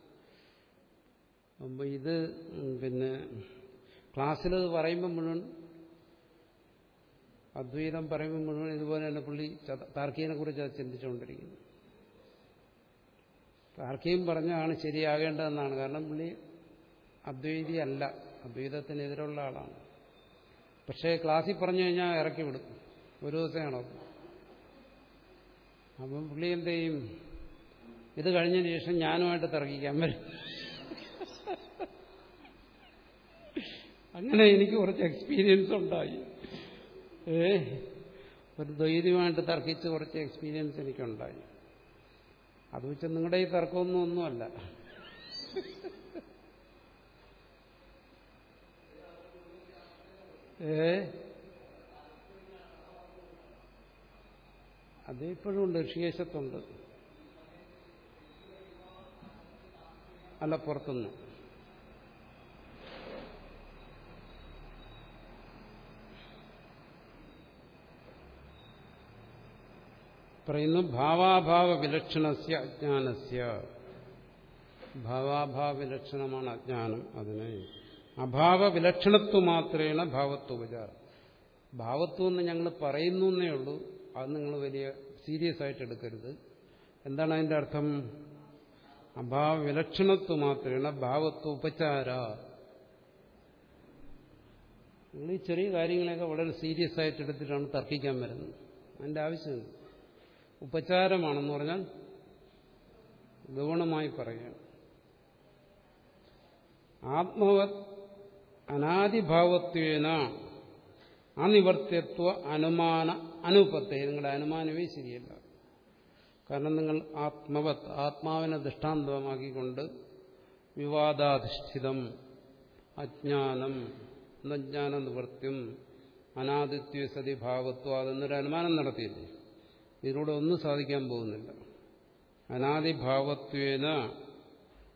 അപ്പം ഇത് പിന്നെ ക്ലാസ്സിൽ പറയുമ്പോൾ മുഴുവൻ അദ്വൈതം പറയുമ്പോൾ മുഴുവൻ ഇതുപോലെ തന്നെ പുള്ളി താർക്കീനെ കുറിച്ച് ചിന്തിച്ചുകൊണ്ടിരിക്കുന്നു. താർക്കീം പറഞ്ഞാണ് ശരിയാകേണ്ടതെന്നാണ്. കാരണം പുള്ളി അദ്വൈതി അല്ല അദ്വൈതത്തിനെതിരുള്ള ആളാണ്. പക്ഷേ ക്ലാസ്സിൽ പറഞ്ഞു കഴിഞ്ഞാൽ ഇറക്കി വിടും. ഒരു ദിവസമാണോ അപ്പം പുള്ളി എന്ത് ചെയ്യും? ഇത് കഴിഞ്ഞതിന് ശേഷം ഞാനുമായിട്ട് തർക്കിക്കാൻ വരും. അങ്ങനെ എനിക്ക് കുറച്ച് എക്സ്പീരിയൻസ് ഉണ്ടായി. ഒരു ധൈര്യമായിട്ട് തർക്കിച്ച് കുറച്ച് എക്സ്പീരിയൻസ് എനിക്കുണ്ടായി. അത് വെച്ച് നിങ്ങളുടെ ഈ തർക്കമൊന്നും ഒന്നുമല്ല. ഏ? അത് ഇപ്പോഴും ഉണ്ട് ഋഷികേശത്തുണ്ട്. അല്ല പുറത്തുനിന്ന് പറയുന്നു ഭാവാഭാവ വിലക്ഷണസ്യ അജ്ഞാനസ്യ. ഭാവാഭാവ വിലക്ഷണമാണ് അജ്ഞാനം അതിന്. അഭാവ വിലക്ഷണത്വ മാത്രേണ ഭാവത്വപചാരം ഭാവത്വം എന്ന് ഞങ്ങൾ പറയുന്നു എന്നേ ഉള്ളൂ. അത് നിങ്ങൾ വലിയ സീരിയസ് ആയിട്ട് എടുക്കരുത്. എന്താണ് അതിന്റെ അർത്ഥം? അഭാവ വിലക്ഷണത്വ മാത്രേണ ഭാവത്വ ഉപചാര നിങ്ങൾ ഈ ചെറിയ കാര്യങ്ങളെയൊക്കെ വളരെ സീരിയസ് ആയിട്ട് എടുത്തിട്ടാണ് തർക്കിക്കാൻ വരുന്നത്. അതിന്റെ ആവശ്യമില്ല. ഉപചാരമാണെന്ന് പറഞ്ഞാൽ ഗൗണമായി പറയുകയാണ്. ആത്മവത് അനാദിഭാവത്വേന അനിവർത്തിത്വ അനുമാന അനുപത്തെ. നിങ്ങളുടെ അനുമാനമേ ശരിയല്ല. കാരണം നിങ്ങൾ ആത്മവത് ആത്മാവിനെ ദൃഷ്ടാന്തമാക്കിക്കൊണ്ട് വിവാദാധിഷ്ഠിതം അജ്ഞാനം നജ്ഞാന നിവൃത്യം അനാദിത്യ സതി ഭാവത്വം അതെന്നൊരു അനുമാനം നടത്തിയില്ലേ? ഇതിലൂടെ ഒന്നും സാധിക്കാൻ പോകുന്നില്ല. അനാദിഭാവത്വേന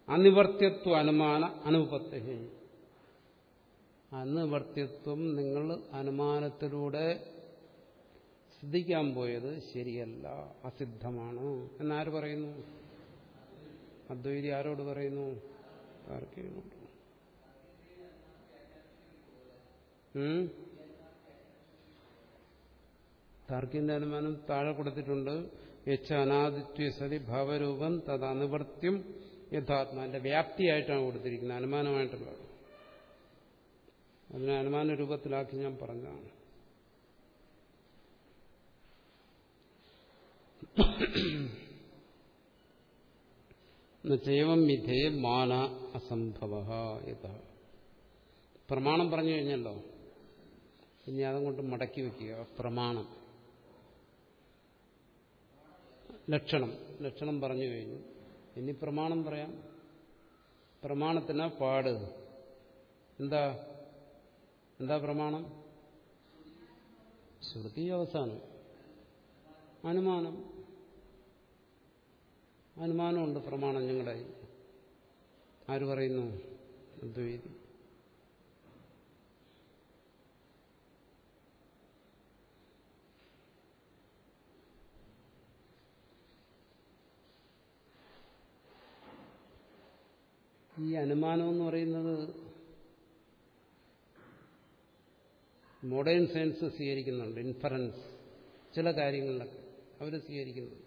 അനിവർത്തിയത്വ അനുമാന അനുപത്തെ അനുവർത്തിയത്വം നിങ്ങൾ അനുമാനത്തിലൂടെ സിദ്ധിക്കാൻ പോയത് ശരിയല്ല അസിദ്ധമാണ്. എന്നാര് പറയുന്നു? അദ്വൈതി ആരോട് പറയുന്നു? ആർക്കെയുണ്ട് താർക്കിന്റെ അനുമാനം താഴെ കൊടുത്തിട്ടുണ്ട്. യച്ച അനാദിത്യ സതി ഭാവരൂപം തത് അനുവർത്തിയും യഥാത്മാന്റെ വ്യാപ്തിയായിട്ടാണ് കൊടുത്തിരിക്കുന്നത്. അനുമാനമായിട്ടുള്ളത്. അതിനെ അനുമാന രൂപത്തിലാക്കി ഞാൻ പറഞ്ഞതാണ്. എന്നുവെച്ചേവം വിധേ മാന അസംഭവ യഥ. പ്രമാണം പറഞ്ഞു കഴിഞ്ഞല്ലോ. ഇനി അതങ്ങോട്ട് മടക്കി വെക്കുക. പ്രമാണം. ലക്ഷണം ലക്ഷണം പറഞ്ഞു കഴിഞ്ഞു. ഇനി പ്രമാണം പറയാം. പ്രമാണത്തിന് പാട്. എന്താ? എന്താ പ്രമാണം? ശ്രുതി അവസാനം. അനുമാനം. അനുമാനമുണ്ട് പ്രമാണം ഞങ്ങളുടെ ആര് പറയുന്നു? അദ്വൈതി ഈ അനുമാനം എന്ന് പറയുന്നത് മോഡേൺ സയൻസ് സ്വീകരിക്കുന്നുണ്ട് ഇൻഫറൻസ് ചില കാര്യങ്ങളിലൊക്കെ അവർ സ്വീകരിക്കുന്നുണ്ട്.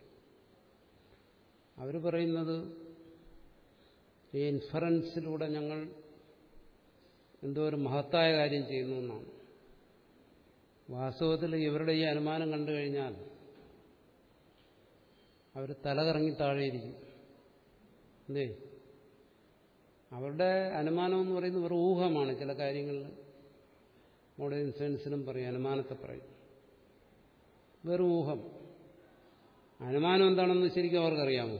അവർ പറയുന്നത് ഈ ഇൻഫറൻസിലൂടെ ഞങ്ങൾ എന്തോ ഒരു മഹത്തായ കാര്യം ചെയ്യുന്നു എന്നാണ്. വാസ്തവത്തിൽ ഇവരുടെ ഈ അനുമാനം കണ്ടു കഴിഞ്ഞാൽ അവർ തലകറങ്ങി താഴെയിരിക്കും. എന്തേ അവരുടെ അനുമാനം എന്ന് പറയുന്നത് വെറും ഊഹമാണ്. ചില കാര്യങ്ങളിൽ മോഡേൺ സയൻസിലും പറയും അനുമാനത്തെ പറയും. വെറും ഊഹം. അനുമാനം എന്താണെന്ന് ശരിക്കും അവർക്കറിയാമോ?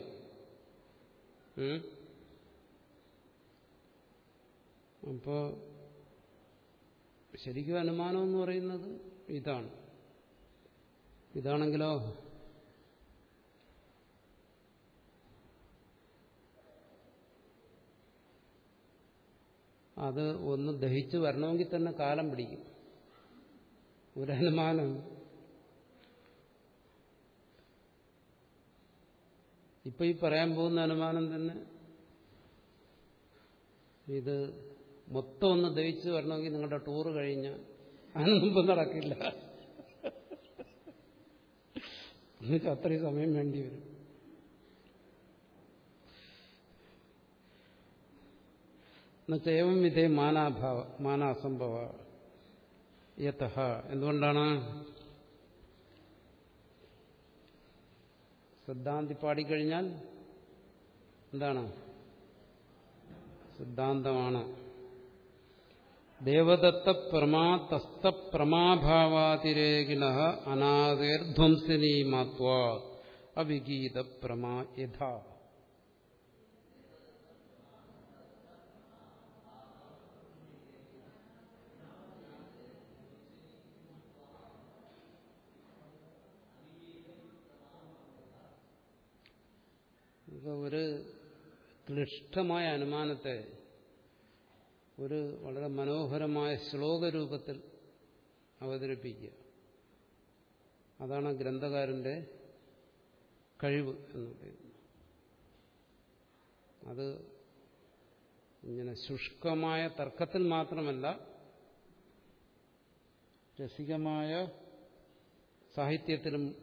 അപ്പോൾ ശരിക്കും അനുമാനം എന്ന് പറയുന്നത് ഇതാണ്. ഇതാണെങ്കിലോ? അത് ഒന്ന് ദഹിച്ചു വരണമെങ്കിൽ തന്നെ കാലം പിടിക്കും. ഒരു അനുമാനം. ഇപ്പൊ ഈ പറയാൻ പോകുന്ന അനുമാനം തന്നെ ഇത് മൊത്തം ഒന്ന് ദഹിച്ചു വരണമെങ്കിൽ നിങ്ങളുടെ ടൂറ് കഴിഞ്ഞാൽ അതിന് നടക്കില്ല. എന്നുവെച്ചാൽ അത്രയും സമയം വേണ്ടി വരും. എന്നുവെച്ചാൽ ഏവം വിധേ മാനാഭാവ മാനാസംഭവ യഥ. എന്തുകൊണ്ടാണ്? സിദ്ധാന്തി പാടിക്കഴിഞ്ഞാൽ എന്താണ്? സിദ്ധാന്തമാണ്. ദേവദത്ത പ്രമാ തസ്ത പ്രമാഭാവാതിരേകിണ അനാദേർധ്വംസിനി മാത്വ അവിഗീത പ്രമാ യഥാ. ഇപ്പൊ ഒരു ക്ലിഷ്ടമായ അനുമാനത്തെ ഒരു വളരെ മനോഹരമായ ശ്ലോക രൂപത്തിൽ അവതരിപ്പിക്കുക. അതാണ് ഗ്രന്ഥകാരന്റെ കഴിവ് എന്ന് പറയുന്നത്. അത് ഇങ്ങനെ ശുഷ്കമായ തർക്കത്തിൽ മാത്രമല്ല രസികമായ സാഹിത്യത്തിലും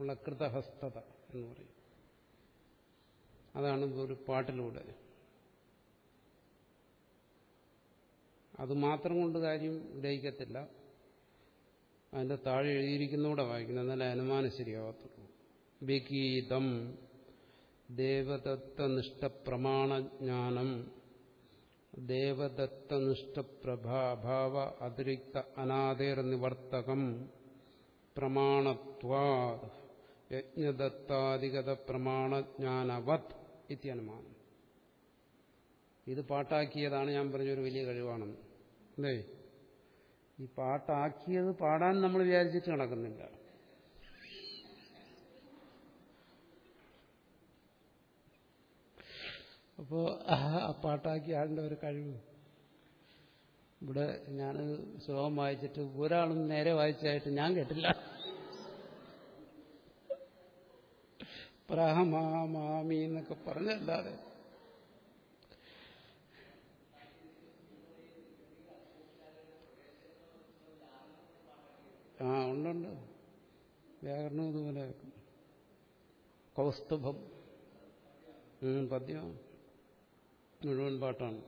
ഉള്ള കൃതഹസ്തത എന്ന് പറയും. അതാണ് ഒരു പാട്ടിലൂടെ. അത് മാത്രം കൊണ്ട് കാര്യം ഗ്രഹിക്കത്തില്ല. അതിന്റെ താഴെ എഴുതിയിരിക്കുന്നൂടെ വായിക്കുന്നു എന്നാലേ അനുമാനം ശരിയാവാത്തുള്ളൂ. വിഗീതം ദേവദത്തനിഷ്ഠ പ്രമാണജ്ഞാനം ദേവദത്തനിഷ്ഠ പ്രഭാഭാവ അതിരിക്ത അനാദേർ നിവർത്തകം പ്രമാണത്വാ യജ്ഞദത്താധിഗത പ്രമാണജ്ഞാനവത് ഇത്യനുമാനം ഇത് പാട്ടാക്കിയതാണ് ഞാൻ പറഞ്ഞൊരു വലിയ കഴിവാണെന്ന് അല്ലേ? ഈ പാട്ടാക്കിയത് പാടാൻ നമ്മൾ വിചാരിച്ചിട്ട് നടക്കുന്നില്ല. അപ്പോൾ ആ പാട്ടാക്കി ആളുടെ ഒരു കഴിവ്. ഇവിടെ ഞാൻ ശ്ലോകം വായിച്ചിട്ട് ഒരാളും നേരെ വായിച്ചായിട്ട് ഞാൻ കേട്ടില്ല. പ്രാഹമാമി എന്നൊക്കെ പറഞ്ഞല്ലാതെ. ആ ഉണ്ടുണ്ട് വ്യാകരണം ഇതുപോലെ കൗസ്തുഭം. പദ്യം. മുഴുവൻ പാട്ടാണ്.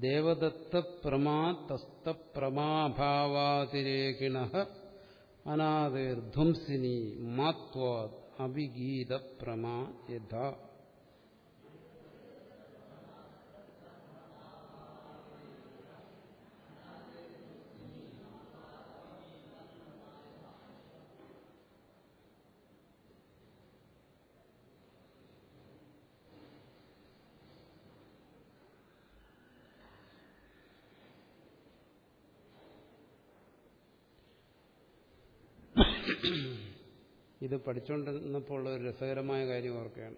ദേവദത്ത പ്രമാ തസ്ത പ്രമാഭാവാതിരേകിണ അനാദേർധ്വംസിനി മാത്വാ അഭിഗീത പ്രമാ യഥ ഇത് പഠിച്ചുകൊണ്ടിരുന്നപ്പോൾ ഉള്ള ഒരു രസകരമായ കാര്യം ഓർക്കുകയാണ്.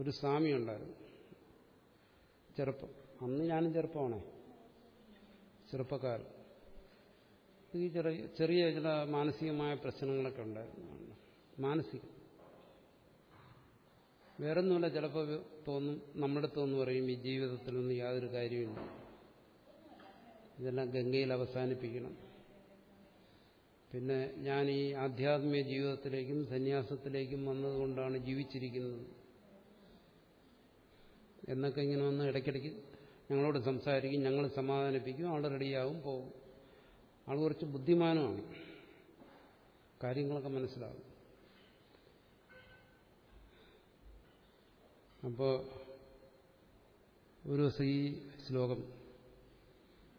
ഒരു സ്വാമി ഉണ്ടായിരുന്നു. ചെറുപ്പം. അന്ന് ഞാനും ചെറുപ്പമാണേ. ചെറുപ്പക്കാരൻ. ഈ ചെറിയ ചെറിയ ചില മാനസികമായ പ്രശ്നങ്ങളൊക്കെ ഉണ്ടായിരുന്നു മാനസികം. വേറൊന്നുമില്ല ചിലപ്പോൾ തോന്നും നമ്മുടെ തോന്നു പറയും ഈ ജീവിതത്തിലൊന്നും യാതൊരു കാര്യമില്ല ഇതെല്ലാം ഗംഗയിൽ അവസാനിപ്പിക്കണം. പിന്നെ ഞാൻ ഈ ആധ്യാത്മിക ജീവിതത്തിലേക്കും സന്യാസത്തിലേക്കും വന്നതുകൊണ്ടാണ് ജീവിച്ചിരിക്കുന്നത്. എന്നൊക്കെ ഇങ്ങനെ വന്ന് ഇടയ്ക്കിടയ്ക്ക് ഞങ്ങളോട് സംസാരിക്കും ഞങ്ങൾ സമാധാനിപ്പിക്കും ആൾ റെഡിയാവും പോകും ആൾ കുറച്ച് ബുദ്ധിമാനമാണ്. കാര്യങ്ങളൊക്കെ മനസ്സിലാകും. അപ്പോൾ ഒരു ദിവസം ഈ ശ്ലോകം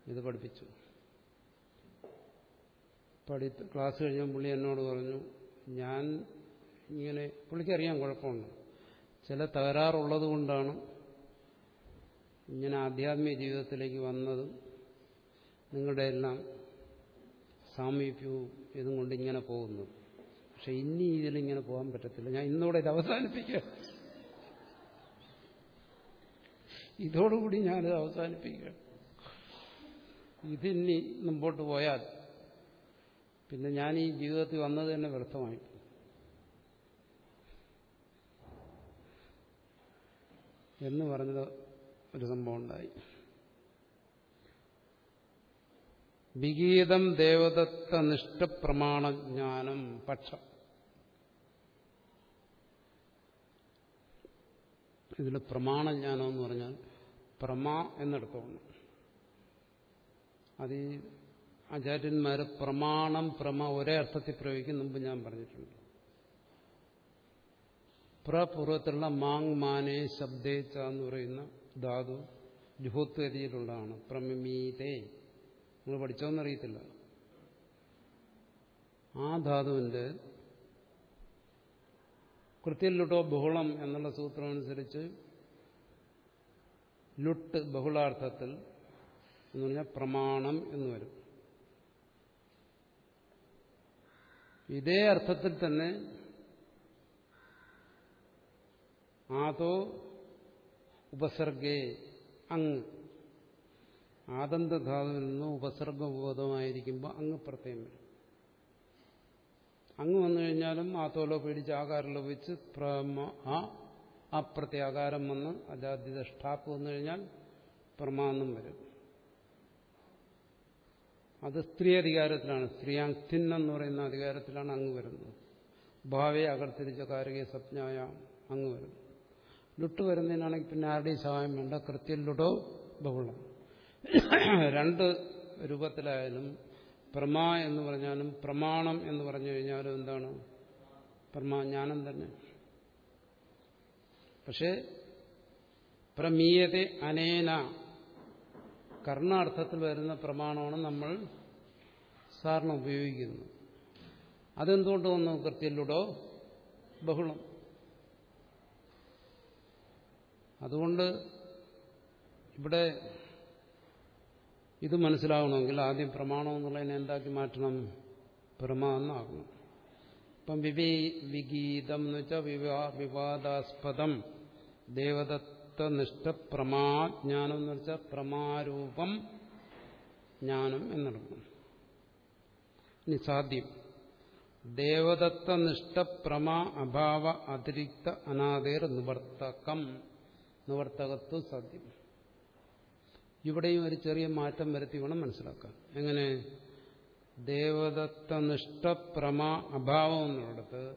ഇത് പഠിപ്പിച്ചു. പഠി ക്ലാസ് കഴിഞ്ഞാൽ പുള്ളി എന്നോട് പറഞ്ഞു ഞാൻ ഇങ്ങനെ പുള്ളിക്കറിയാൻ കുഴപ്പമുണ്ട്. ചില തകരാറുള്ളത് കൊണ്ടാണ് ഇങ്ങനെ ആധ്യാത്മിക ജീവിതത്തിലേക്ക് വന്നതും നിങ്ങളുടെ എല്ലാം സാമീപ്യവും ഇതും കൊണ്ട് ഇങ്ങനെ പോകുന്നു പക്ഷെ ഇനി ഇതിലിങ്ങനെ പോകാൻ പറ്റത്തില്ല. ഞാൻ ഇന്നോടെ ഇത് അവസാനിപ്പിക്കുക ഇതോടുകൂടി ഞാനിത് അവസാനിപ്പിക്കുക ഇതിനി മുമ്പോട്ട് പോയാൽ പിന്നെ ഞാൻ ഈ ജീവിതത്തിൽ വന്നത് തന്നെ വ്യർത്ഥമായി. എന്ന് പറഞ്ഞത് ഒരു സംഭവം ഉണ്ടായി. വിഗീതം ദേവദത്ത നിഷ്ഠപ്രമാണജ്ഞാനം പക്ഷം. ഇതിൽ പ്രമാണജ്ഞാനം എന്ന് പറഞ്ഞാൽ പ്രമാ എന്നെടുത്തോണം അത് ഈ ആചാര്യന്മാർ പ്രമാണം പ്രമ ഒരേ അർത്ഥത്തിൽ പ്രയോഗിക്കും മുമ്പ് ഞാൻ പറഞ്ഞിട്ടുണ്ട്. പ്രപൂർവത്തിലുള്ള മാങ് മാനേ ശബ്ദേച്ച എന്ന് പറയുന്ന ധാതു ജുഹോത്വതിയിലുള്ളതാണ് പ്രമിമീതേ. നിങ്ങൾ പഠിച്ചോന്നറിയത്തില്ല ആ ധാതുവിന്റെ കൃത്യലുട്ടോ ബഹുളം എന്നുള്ള സൂത്രം അനുസരിച്ച് ലുട്ട് ബഹുളാർത്ഥത്തിൽ എന്ന് പറഞ്ഞാൽ പ്രമാണം എന്ന് വരും. ഇതേ അർത്ഥത്തിൽ തന്നെ ആതോ ഉപസർഗേ അങ്ങ്. ആദന്തധാതുവിൽ നിന്ന് ഉപസർഗബോധമായിരിക്കുമ്പോൾ അങ്ങ് പ്രത്യേകം വരും. അങ്ങ് വന്നു കഴിഞ്ഞാലും ആത്തോലോ പേടിച്ച് ആകാരം ലോപിച്ച് പ്രമ ആ അപ്രത്യാകാരം വന്ന് അജാദ്യത ഷ്ടാപ്പ് വന്നു കഴിഞ്ഞാൽ പ്രമാന്നും വരും. അത് സ്ത്രീ അധികാരത്തിലാണ്. സ്ത്രീയാങ്തിൻ എന്ന് പറയുന്ന അധികാരത്തിലാണ് അങ്ങ് വരുന്നത്. ഭാവയെ അകർത്തിരിച്ച കാരകീയ സ്വപ്നായ അങ്ങ് വരുന്നു. ലുട്ട് വരുന്നതിനാണെങ്കിൽ പിന്നെ ആരുടെയും സഹായം വേണ്ട. കൃത്യം ലുടോ ബഹുളം. രണ്ട് രൂപത്തിലായാലും പ്രമാ എന്ന് പറഞ്ഞാലും പ്രമാണം എന്ന് പറഞ്ഞു കഴിഞ്ഞാലും എന്താണ്? പ്രമാജ്ഞാനം തന്നെ. പക്ഷേ പ്രമീയത അനേന കർണാർത്ഥത്തിൽ വരുന്ന പ്രമാണമാണ് നമ്മൾ സാറിന് ഉപയോഗിക്കുന്നത്. അതെന്തുകൊണ്ട് വന്നു കൃത്യല്ലുടോ ബഹുളം. അതുകൊണ്ട് ഇവിടെ ഇത് മനസ്സിലാവണമെങ്കിൽ ആദ്യം പ്രമാണം എന്നുള്ളതിനെ എന്താക്കി മാറ്റണം? പ്രമ ഇപ്പം വിവേ വിഗീതം എന്ന് വെച്ചാൽ വിവാ വിവാദാസ്പദം. ദേവദത്തനിഷ്ഠ പ്രമാജ്ഞാനം എന്ന് വെച്ചാൽ പ്രമാരൂപം ജ്ഞാനം എന്നെടുക്കും ഇനി സാധ്യം. ദേവദത്തനിഷ്ഠ പ്രമാ അഭാവ അതിരിക്ത അനാദേർ നിവർത്തകം. നിവർത്തകത്വ സാധ്യം. ഇവിടെയും ഒരു ചെറിയ മാറ്റം വരുത്തി വേണം മനസ്സിലാക്കാൻ. എങ്ങനെ? ദേവദത്തനിഷ്ഠ പ്രമാ അഭാവം എന്നുള്ളത്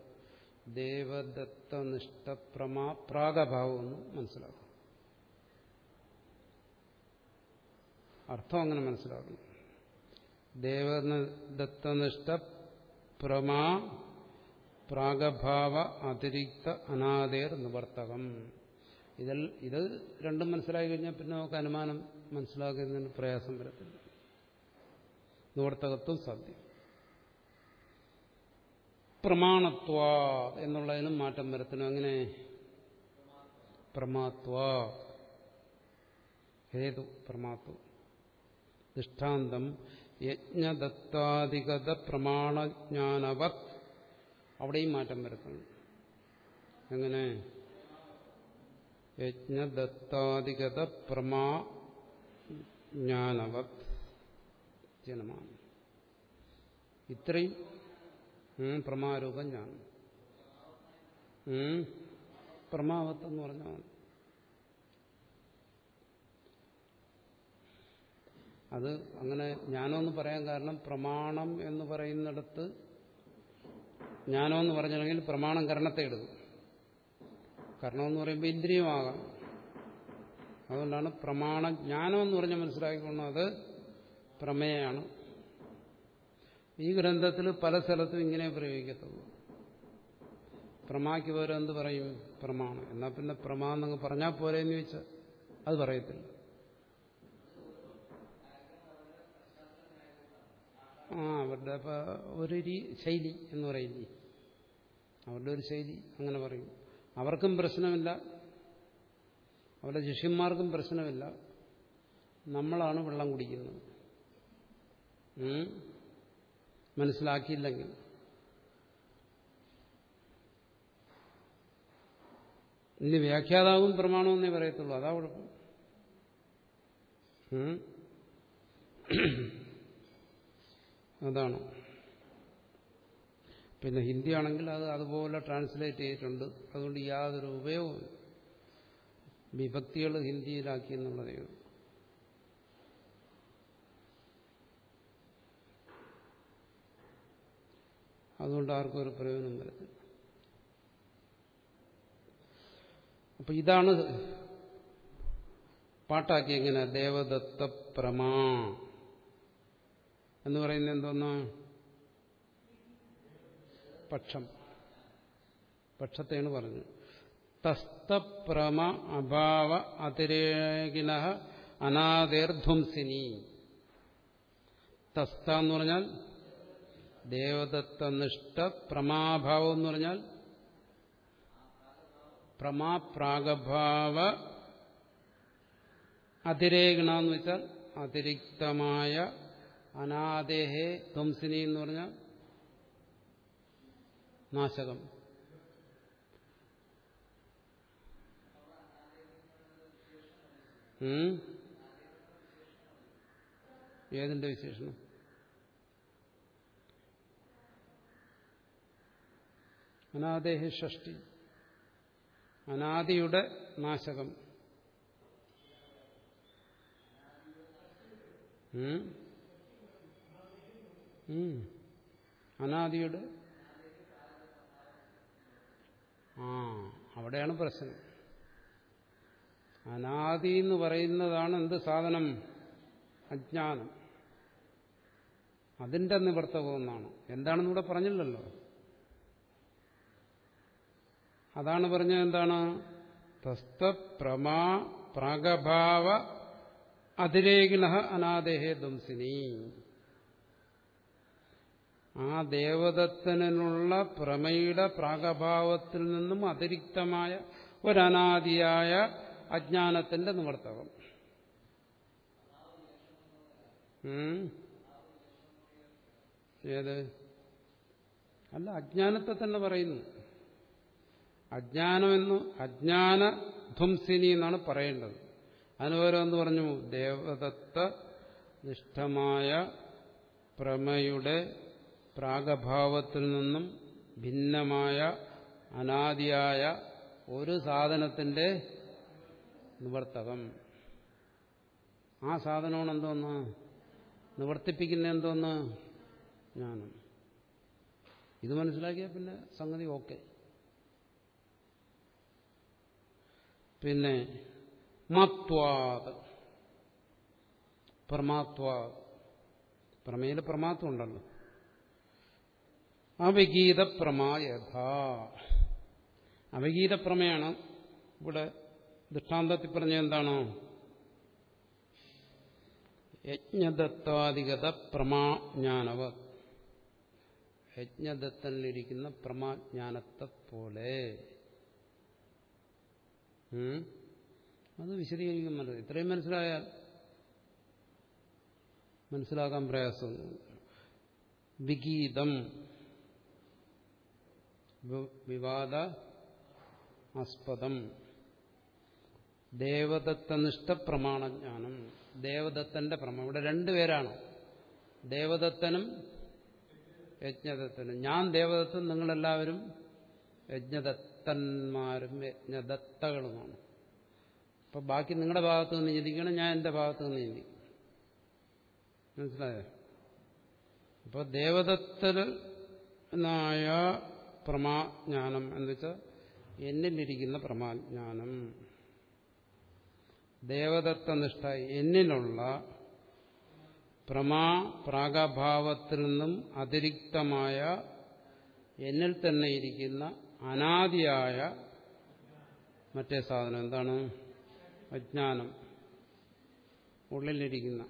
ദേവദത്തനിഷ്ഠ പ്രമാ പ്രാഗഭാവം എന്ന് മനസ്സിലാക്കണം അർത്ഥം അങ്ങനെ മനസ്സിലാക്കണം ദേവദത്തനിഷ്ഠ പ്രമാ പ്രാഗഭാവ അതിരിക്ത അനാദേർ നിവർത്തകം. ഇതിൽ ഇത് രണ്ടും മനസ്സിലാക്കി കഴിഞ്ഞാൽ പിന്നെ നമുക്ക് അനുമാനം മനസ്സിലാക്കുന്നതിന് പ്രയാസം വരത്തില്ല. നിവർത്തകത്വം സാധ്യം. പ്രമാണത്വ എന്നുള്ളതിനും മാറ്റം വരത്തണം അങ്ങനെ പ്രമാത്വ ഹേതു പ്രമാത്വം? ദൃഷ്ടാന്തം യജ്ഞദത്താധികത പ്രമാണജ്ഞാനവത് അവിടെയും മാറ്റം വരുത്തണം എങ്ങനെ? യജ്ഞദത്താധികത പ്രമാ ജനമാണ്. ഇത്രയും പ്രമാരൂപം ഞാൻ. പ്രമാവത്ത് എന്ന് പറഞ്ഞാൽ അത് അങ്ങനെ ജ്ഞാനമെന്ന് പറയാൻ കാരണം പ്രമാണം എന്ന് പറയുന്നിടത്ത് ജ്ഞാനമെന്ന് പറഞ്ഞില്ലെങ്കിൽ പ്രമാണം കരണത്തെ എടുക്കും. കരണമെന്ന് പറയുമ്പോൾ ഇന്ദ്രിയമാകാം. അതുകൊണ്ടാണ് പ്രമാണ ജ്ഞാനം എന്ന് പറഞ്ഞ് മനസ്സിലാക്കിക്കൊണ്ട് അത് പ്രമേയാണ്. ഈ ഗ്രന്ഥത്തിൽ പല സ്ഥലത്തും ഇങ്ങനെ പ്രയോഗിക്കത്തുള്ളൂ. പ്രമാക്ക് എന്ത് പറയും? പ്രമാണം. എന്നാൽ പിന്നെ പ്രമാ എന്നങ്ങ് പറഞ്ഞാൽ പോരെ എന്ന് ചോദിച്ചാൽ അത് പറയത്തില്ല. ആ അവരുടെ ഒരു ശൈലി എന്ന് പറയുന്നു. അവരുടെ ഒരു ശൈലി അങ്ങനെ പറയും. അവർക്കും പ്രശ്നമില്ല. അവരുടെ ശിഷ്യന്മാർക്കും പ്രശ്നമില്ല. നമ്മളാണ് വെള്ളം കുടിക്കുന്നത്. മനസ്സിലാക്കിയില്ലെങ്കിൽ. ഇനി വ്യാഖ്യാതാവും പ്രമാണമെന്നേ പറയത്തുള്ളൂ. അതാ കുഴപ്പം? അതാണ്. പിന്നെ ഹിന്ദി ആണെങ്കിൽ അത് അതുപോലെ ട്രാൻസ്ലേറ്റ് ചെയ്തിട്ടുണ്ട്. അതുകൊണ്ട് യാതൊരു ഉപയോഗവും വിഭക്തികൾ ഹിന്ദിയിലാക്കി എന്നുള്ളതേ. അതുകൊണ്ട് ആർക്കും ഒരു പ്രയോജനം വരത്തില്ല. അപ്പൊ ഇതാണ് പാട്ടാക്കി എങ്ങനെ ദേവദത്ത പ്രമാ എന്ന് പറയുന്നത് എന്തോന്നാ? പക്ഷം. പക്ഷത്തെയാണ് പറഞ്ഞത്. തസ്തപ്രമ അഭാവ അതിരേകിന അനാദേർധ്വംസിനി തസ്ത എന്ന് പറഞ്ഞാൽ ദേവദത്തനിഷ്ഠ പ്രമാഭാവം എന്ന് പറഞ്ഞാൽ പ്രമാപ്രാഗഭാവ അതിരേകണ എന്ന് വെച്ചാൽ അതിരിക്തമായ അനാദേഹേ ധ്വംസിനി എന്ന് പറഞ്ഞാൽ നാശകം? ഏതിന്റെ വിശേഷണം അനാദേഹ ഷഷ്ടി അനാദിയുടെ നാശകം. അനാദിയുടെ ആ അവിടെയാണ് പ്രശ്നം. അനാദി എന്ന് പറയുന്നതാണ് എന്ത് സാധനം? അജ്ഞാനം. അതിന്റെ നിവർത്തകമെന്നാണ് എന്താണെന്ന് ഇവിടെ പറഞ്ഞില്ലല്ലോ. അതാണ് പറഞ്ഞത് എന്താണ്? തസ്തപ്രമാ പ്രാഗഭാവ അതിരേകിണ അനാദേഹേ ധ്വംസിനി ആ ദേവദത്തനുള്ള പ്രമയുടെ പ്രാഗഭാവത്തിൽ നിന്നും അതിരിക്തമായ ഒരനാദിയായ അജ്ഞാനത്തിന്റെ നിവർത്തകം? ഏത്? അല്ല അജ്ഞാനത്തെ തന്നെ പറയുന്നു. അജ്ഞാനമെന്ന് അജ്ഞാന ധ്വംസിനി എന്നാണ് പറയേണ്ടത്. അതിന് എന്ന് പറഞ്ഞു? ദേവദത്ത നിഷ്ഠമായ പ്രമയുടെ പ്രാഗഭാവത്തിൽ നിന്നും ഭിന്നമായ അനാദിയായ ഒരു സാധനത്തിന്റെ നിവർത്തകം. ആ സാധനമാണ് എന്തോന്ന്? നിവർത്തിപ്പിക്കുന്ന എന്തോന്ന്? ജ്ഞാനം. ഇത് മനസ്സിലാക്കിയാൽ പിന്നെ സംഗതി ഓക്കെ. പിന്നെ മത്വാത് പ്രമാത്വാത് പ്രമേയിൽ പ്രമാത്വം ഉണ്ടല്ലോ. അവഗീത പ്രമായഥ പ്രമേയാണ് ഇവിടെ ദൃഷ്ടാന്തത്തിൽ പറഞ്ഞ എന്താണ്? യജ്ഞദത്താധിഗത പ്രമാജ്ഞാനവ യജ്ഞദത്തനിലിരിക്കുന്ന പ്രമാജ്ഞാനത്തെ പോലെ? അത് വിശദീകരിക്കാൻ പറ്റില്ല ഇത്രയും മനസ്സിലായാൽ മനസ്സിലാക്കാൻ പ്രയാസം. വിഗീതം. വിവാദ ആസ്പദം ദേവദത്തനിഷ്ഠ പ്രമാണജ്ഞാനം ദേവദത്തന്റെ പ്രമാണം ഇവിടെ രണ്ടുപേരാണ് ദേവദത്തനും യജ്ഞദത്തനും. ഞാൻ ദേവദത്തൻ നിങ്ങളെല്ലാവരും യജ്ഞദത്തന്മാരും യജ്ഞദത്തകളുമാണ്. അപ്പൊ ബാക്കി നിങ്ങളുടെ ഭാഗത്ത് നിന്ന് ചിന്തിക്കണം ഞാൻ എന്റെ ഭാഗത്ത് നിന്ന് ചിന്തിക്കും മനസ്സിലായോ? അപ്പോൾ ദേവദത്തനായ പ്രമാജ്ഞാനം എന്ന് വെച്ചാൽ എന്നിലിരിക്കുന്ന പ്രമാജ്ഞാനം. ദേവദത്ത നിഷ്ഠ എന്നിലുള്ള പ്രമാ പ്രാഗഭാവത്തിൽ നിന്നും അതിരിക്തമായ എന്നിൽ തന്നെ ഇരിക്കുന്ന അനാദിയായ മറ്റേ സാധനം എന്താണ്? അജ്ഞാനം. ഉള്ളിലിരിക്കുന്ന.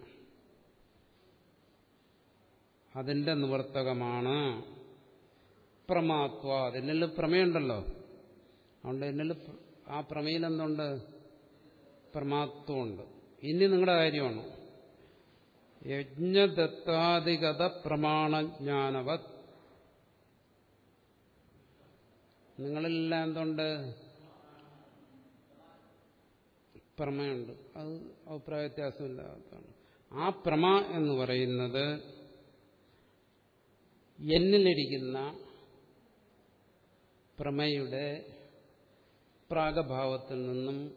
അതിന്റെ നിവർത്തകമാണ്. പ്രമാത്വ. എന്നിൽ പ്രമേയുണ്ടല്ലോ. അതുകൊണ്ട് എന്നിൽ ആ പ്രമേയിൽ എന്തുണ്ട്? പ്രമാത്വമുണ്ട്. ഇനി നിങ്ങളുടെ കാര്യമാണ്? യജ്ഞദത്താധിഗത പ്രമാണജ്ഞാനവത്. നിങ്ങളെല്ലാം എന്തുണ്ട്? പ്രമയുണ്ട്. അത് അഭിപ്രായ വ്യത്യാസമില്ലാത്തതാണ്. ആ പ്രമ എന്ന് പറയുന്നത് എന്നിലിരിക്കുന്ന പ്രമയുടെ പ്രാഗഭാവത്തിൽ നിന്നും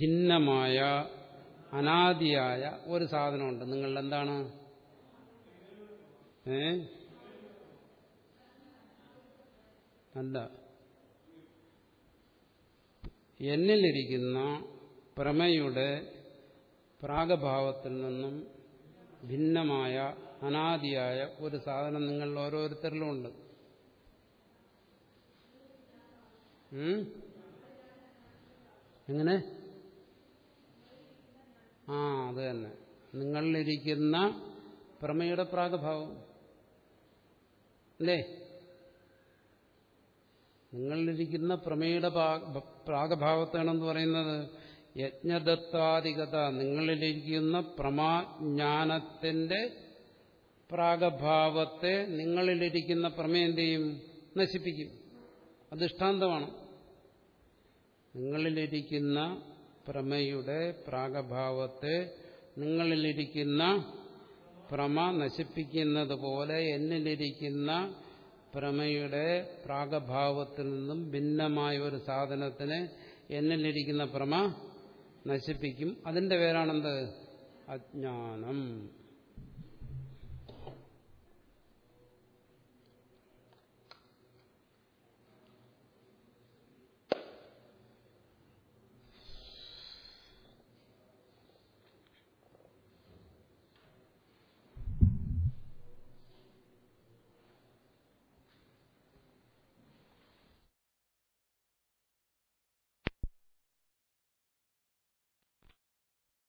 ഭിന്നമായ അനാദിയായ ഒരു സാധനമുണ്ട്. നിങ്ങൾ എന്താണ്? ഏ? അല്ല. എന്നിലിരിക്കുന്ന പ്രമയുടെ പ്രാഗഭാവത്തിൽ നിന്നും ഭിന്നമായ അനാദിയായ ഒരു സാധനം നിങ്ങൾ ഓരോരുത്തരിലുമുണ്ട് ഉം? എങ്ങനെ? ആ അത് തന്നെ. നിങ്ങളിലിരിക്കുന്ന പ്രമയുടെ പ്രാഗഭാവം. അല്ലേ? നിങ്ങളിലിരിക്കുന്ന പ്രമേയുടെ പ്രാഗഭാവത്താണെന്ന് പറയുന്നത്? യജ്ഞദത്താധികത നിങ്ങളിലിരിക്കുന്ന പ്രമാജ്ഞാനത്തിന്റെ പ്രാഗഭാവത്തെ നിങ്ങളിലിരിക്കുന്ന പ്രമേയം എന്ത് ചെയ്യും? നശിപ്പിക്കും. അത് നിങ്ങളിലിരിക്കുന്ന പ്രമയുടെ പ്രാഗഭാവത്തെ നിങ്ങളിലിരിക്കുന്ന പ്രമ നശിപ്പിക്കുന്നത് പോലെ എന്നിലിരിക്കുന്ന പ്രമയുടെ പ്രാഗഭാവത്തിൽ നിന്നും ഭിന്നമായ ഒരു സാധനത്തിന് എന്നിലിരിക്കുന്ന പ്രമ നശിപ്പിക്കും. അതിന്റെ പേരാണെന്ത്? അജ്ഞാനം.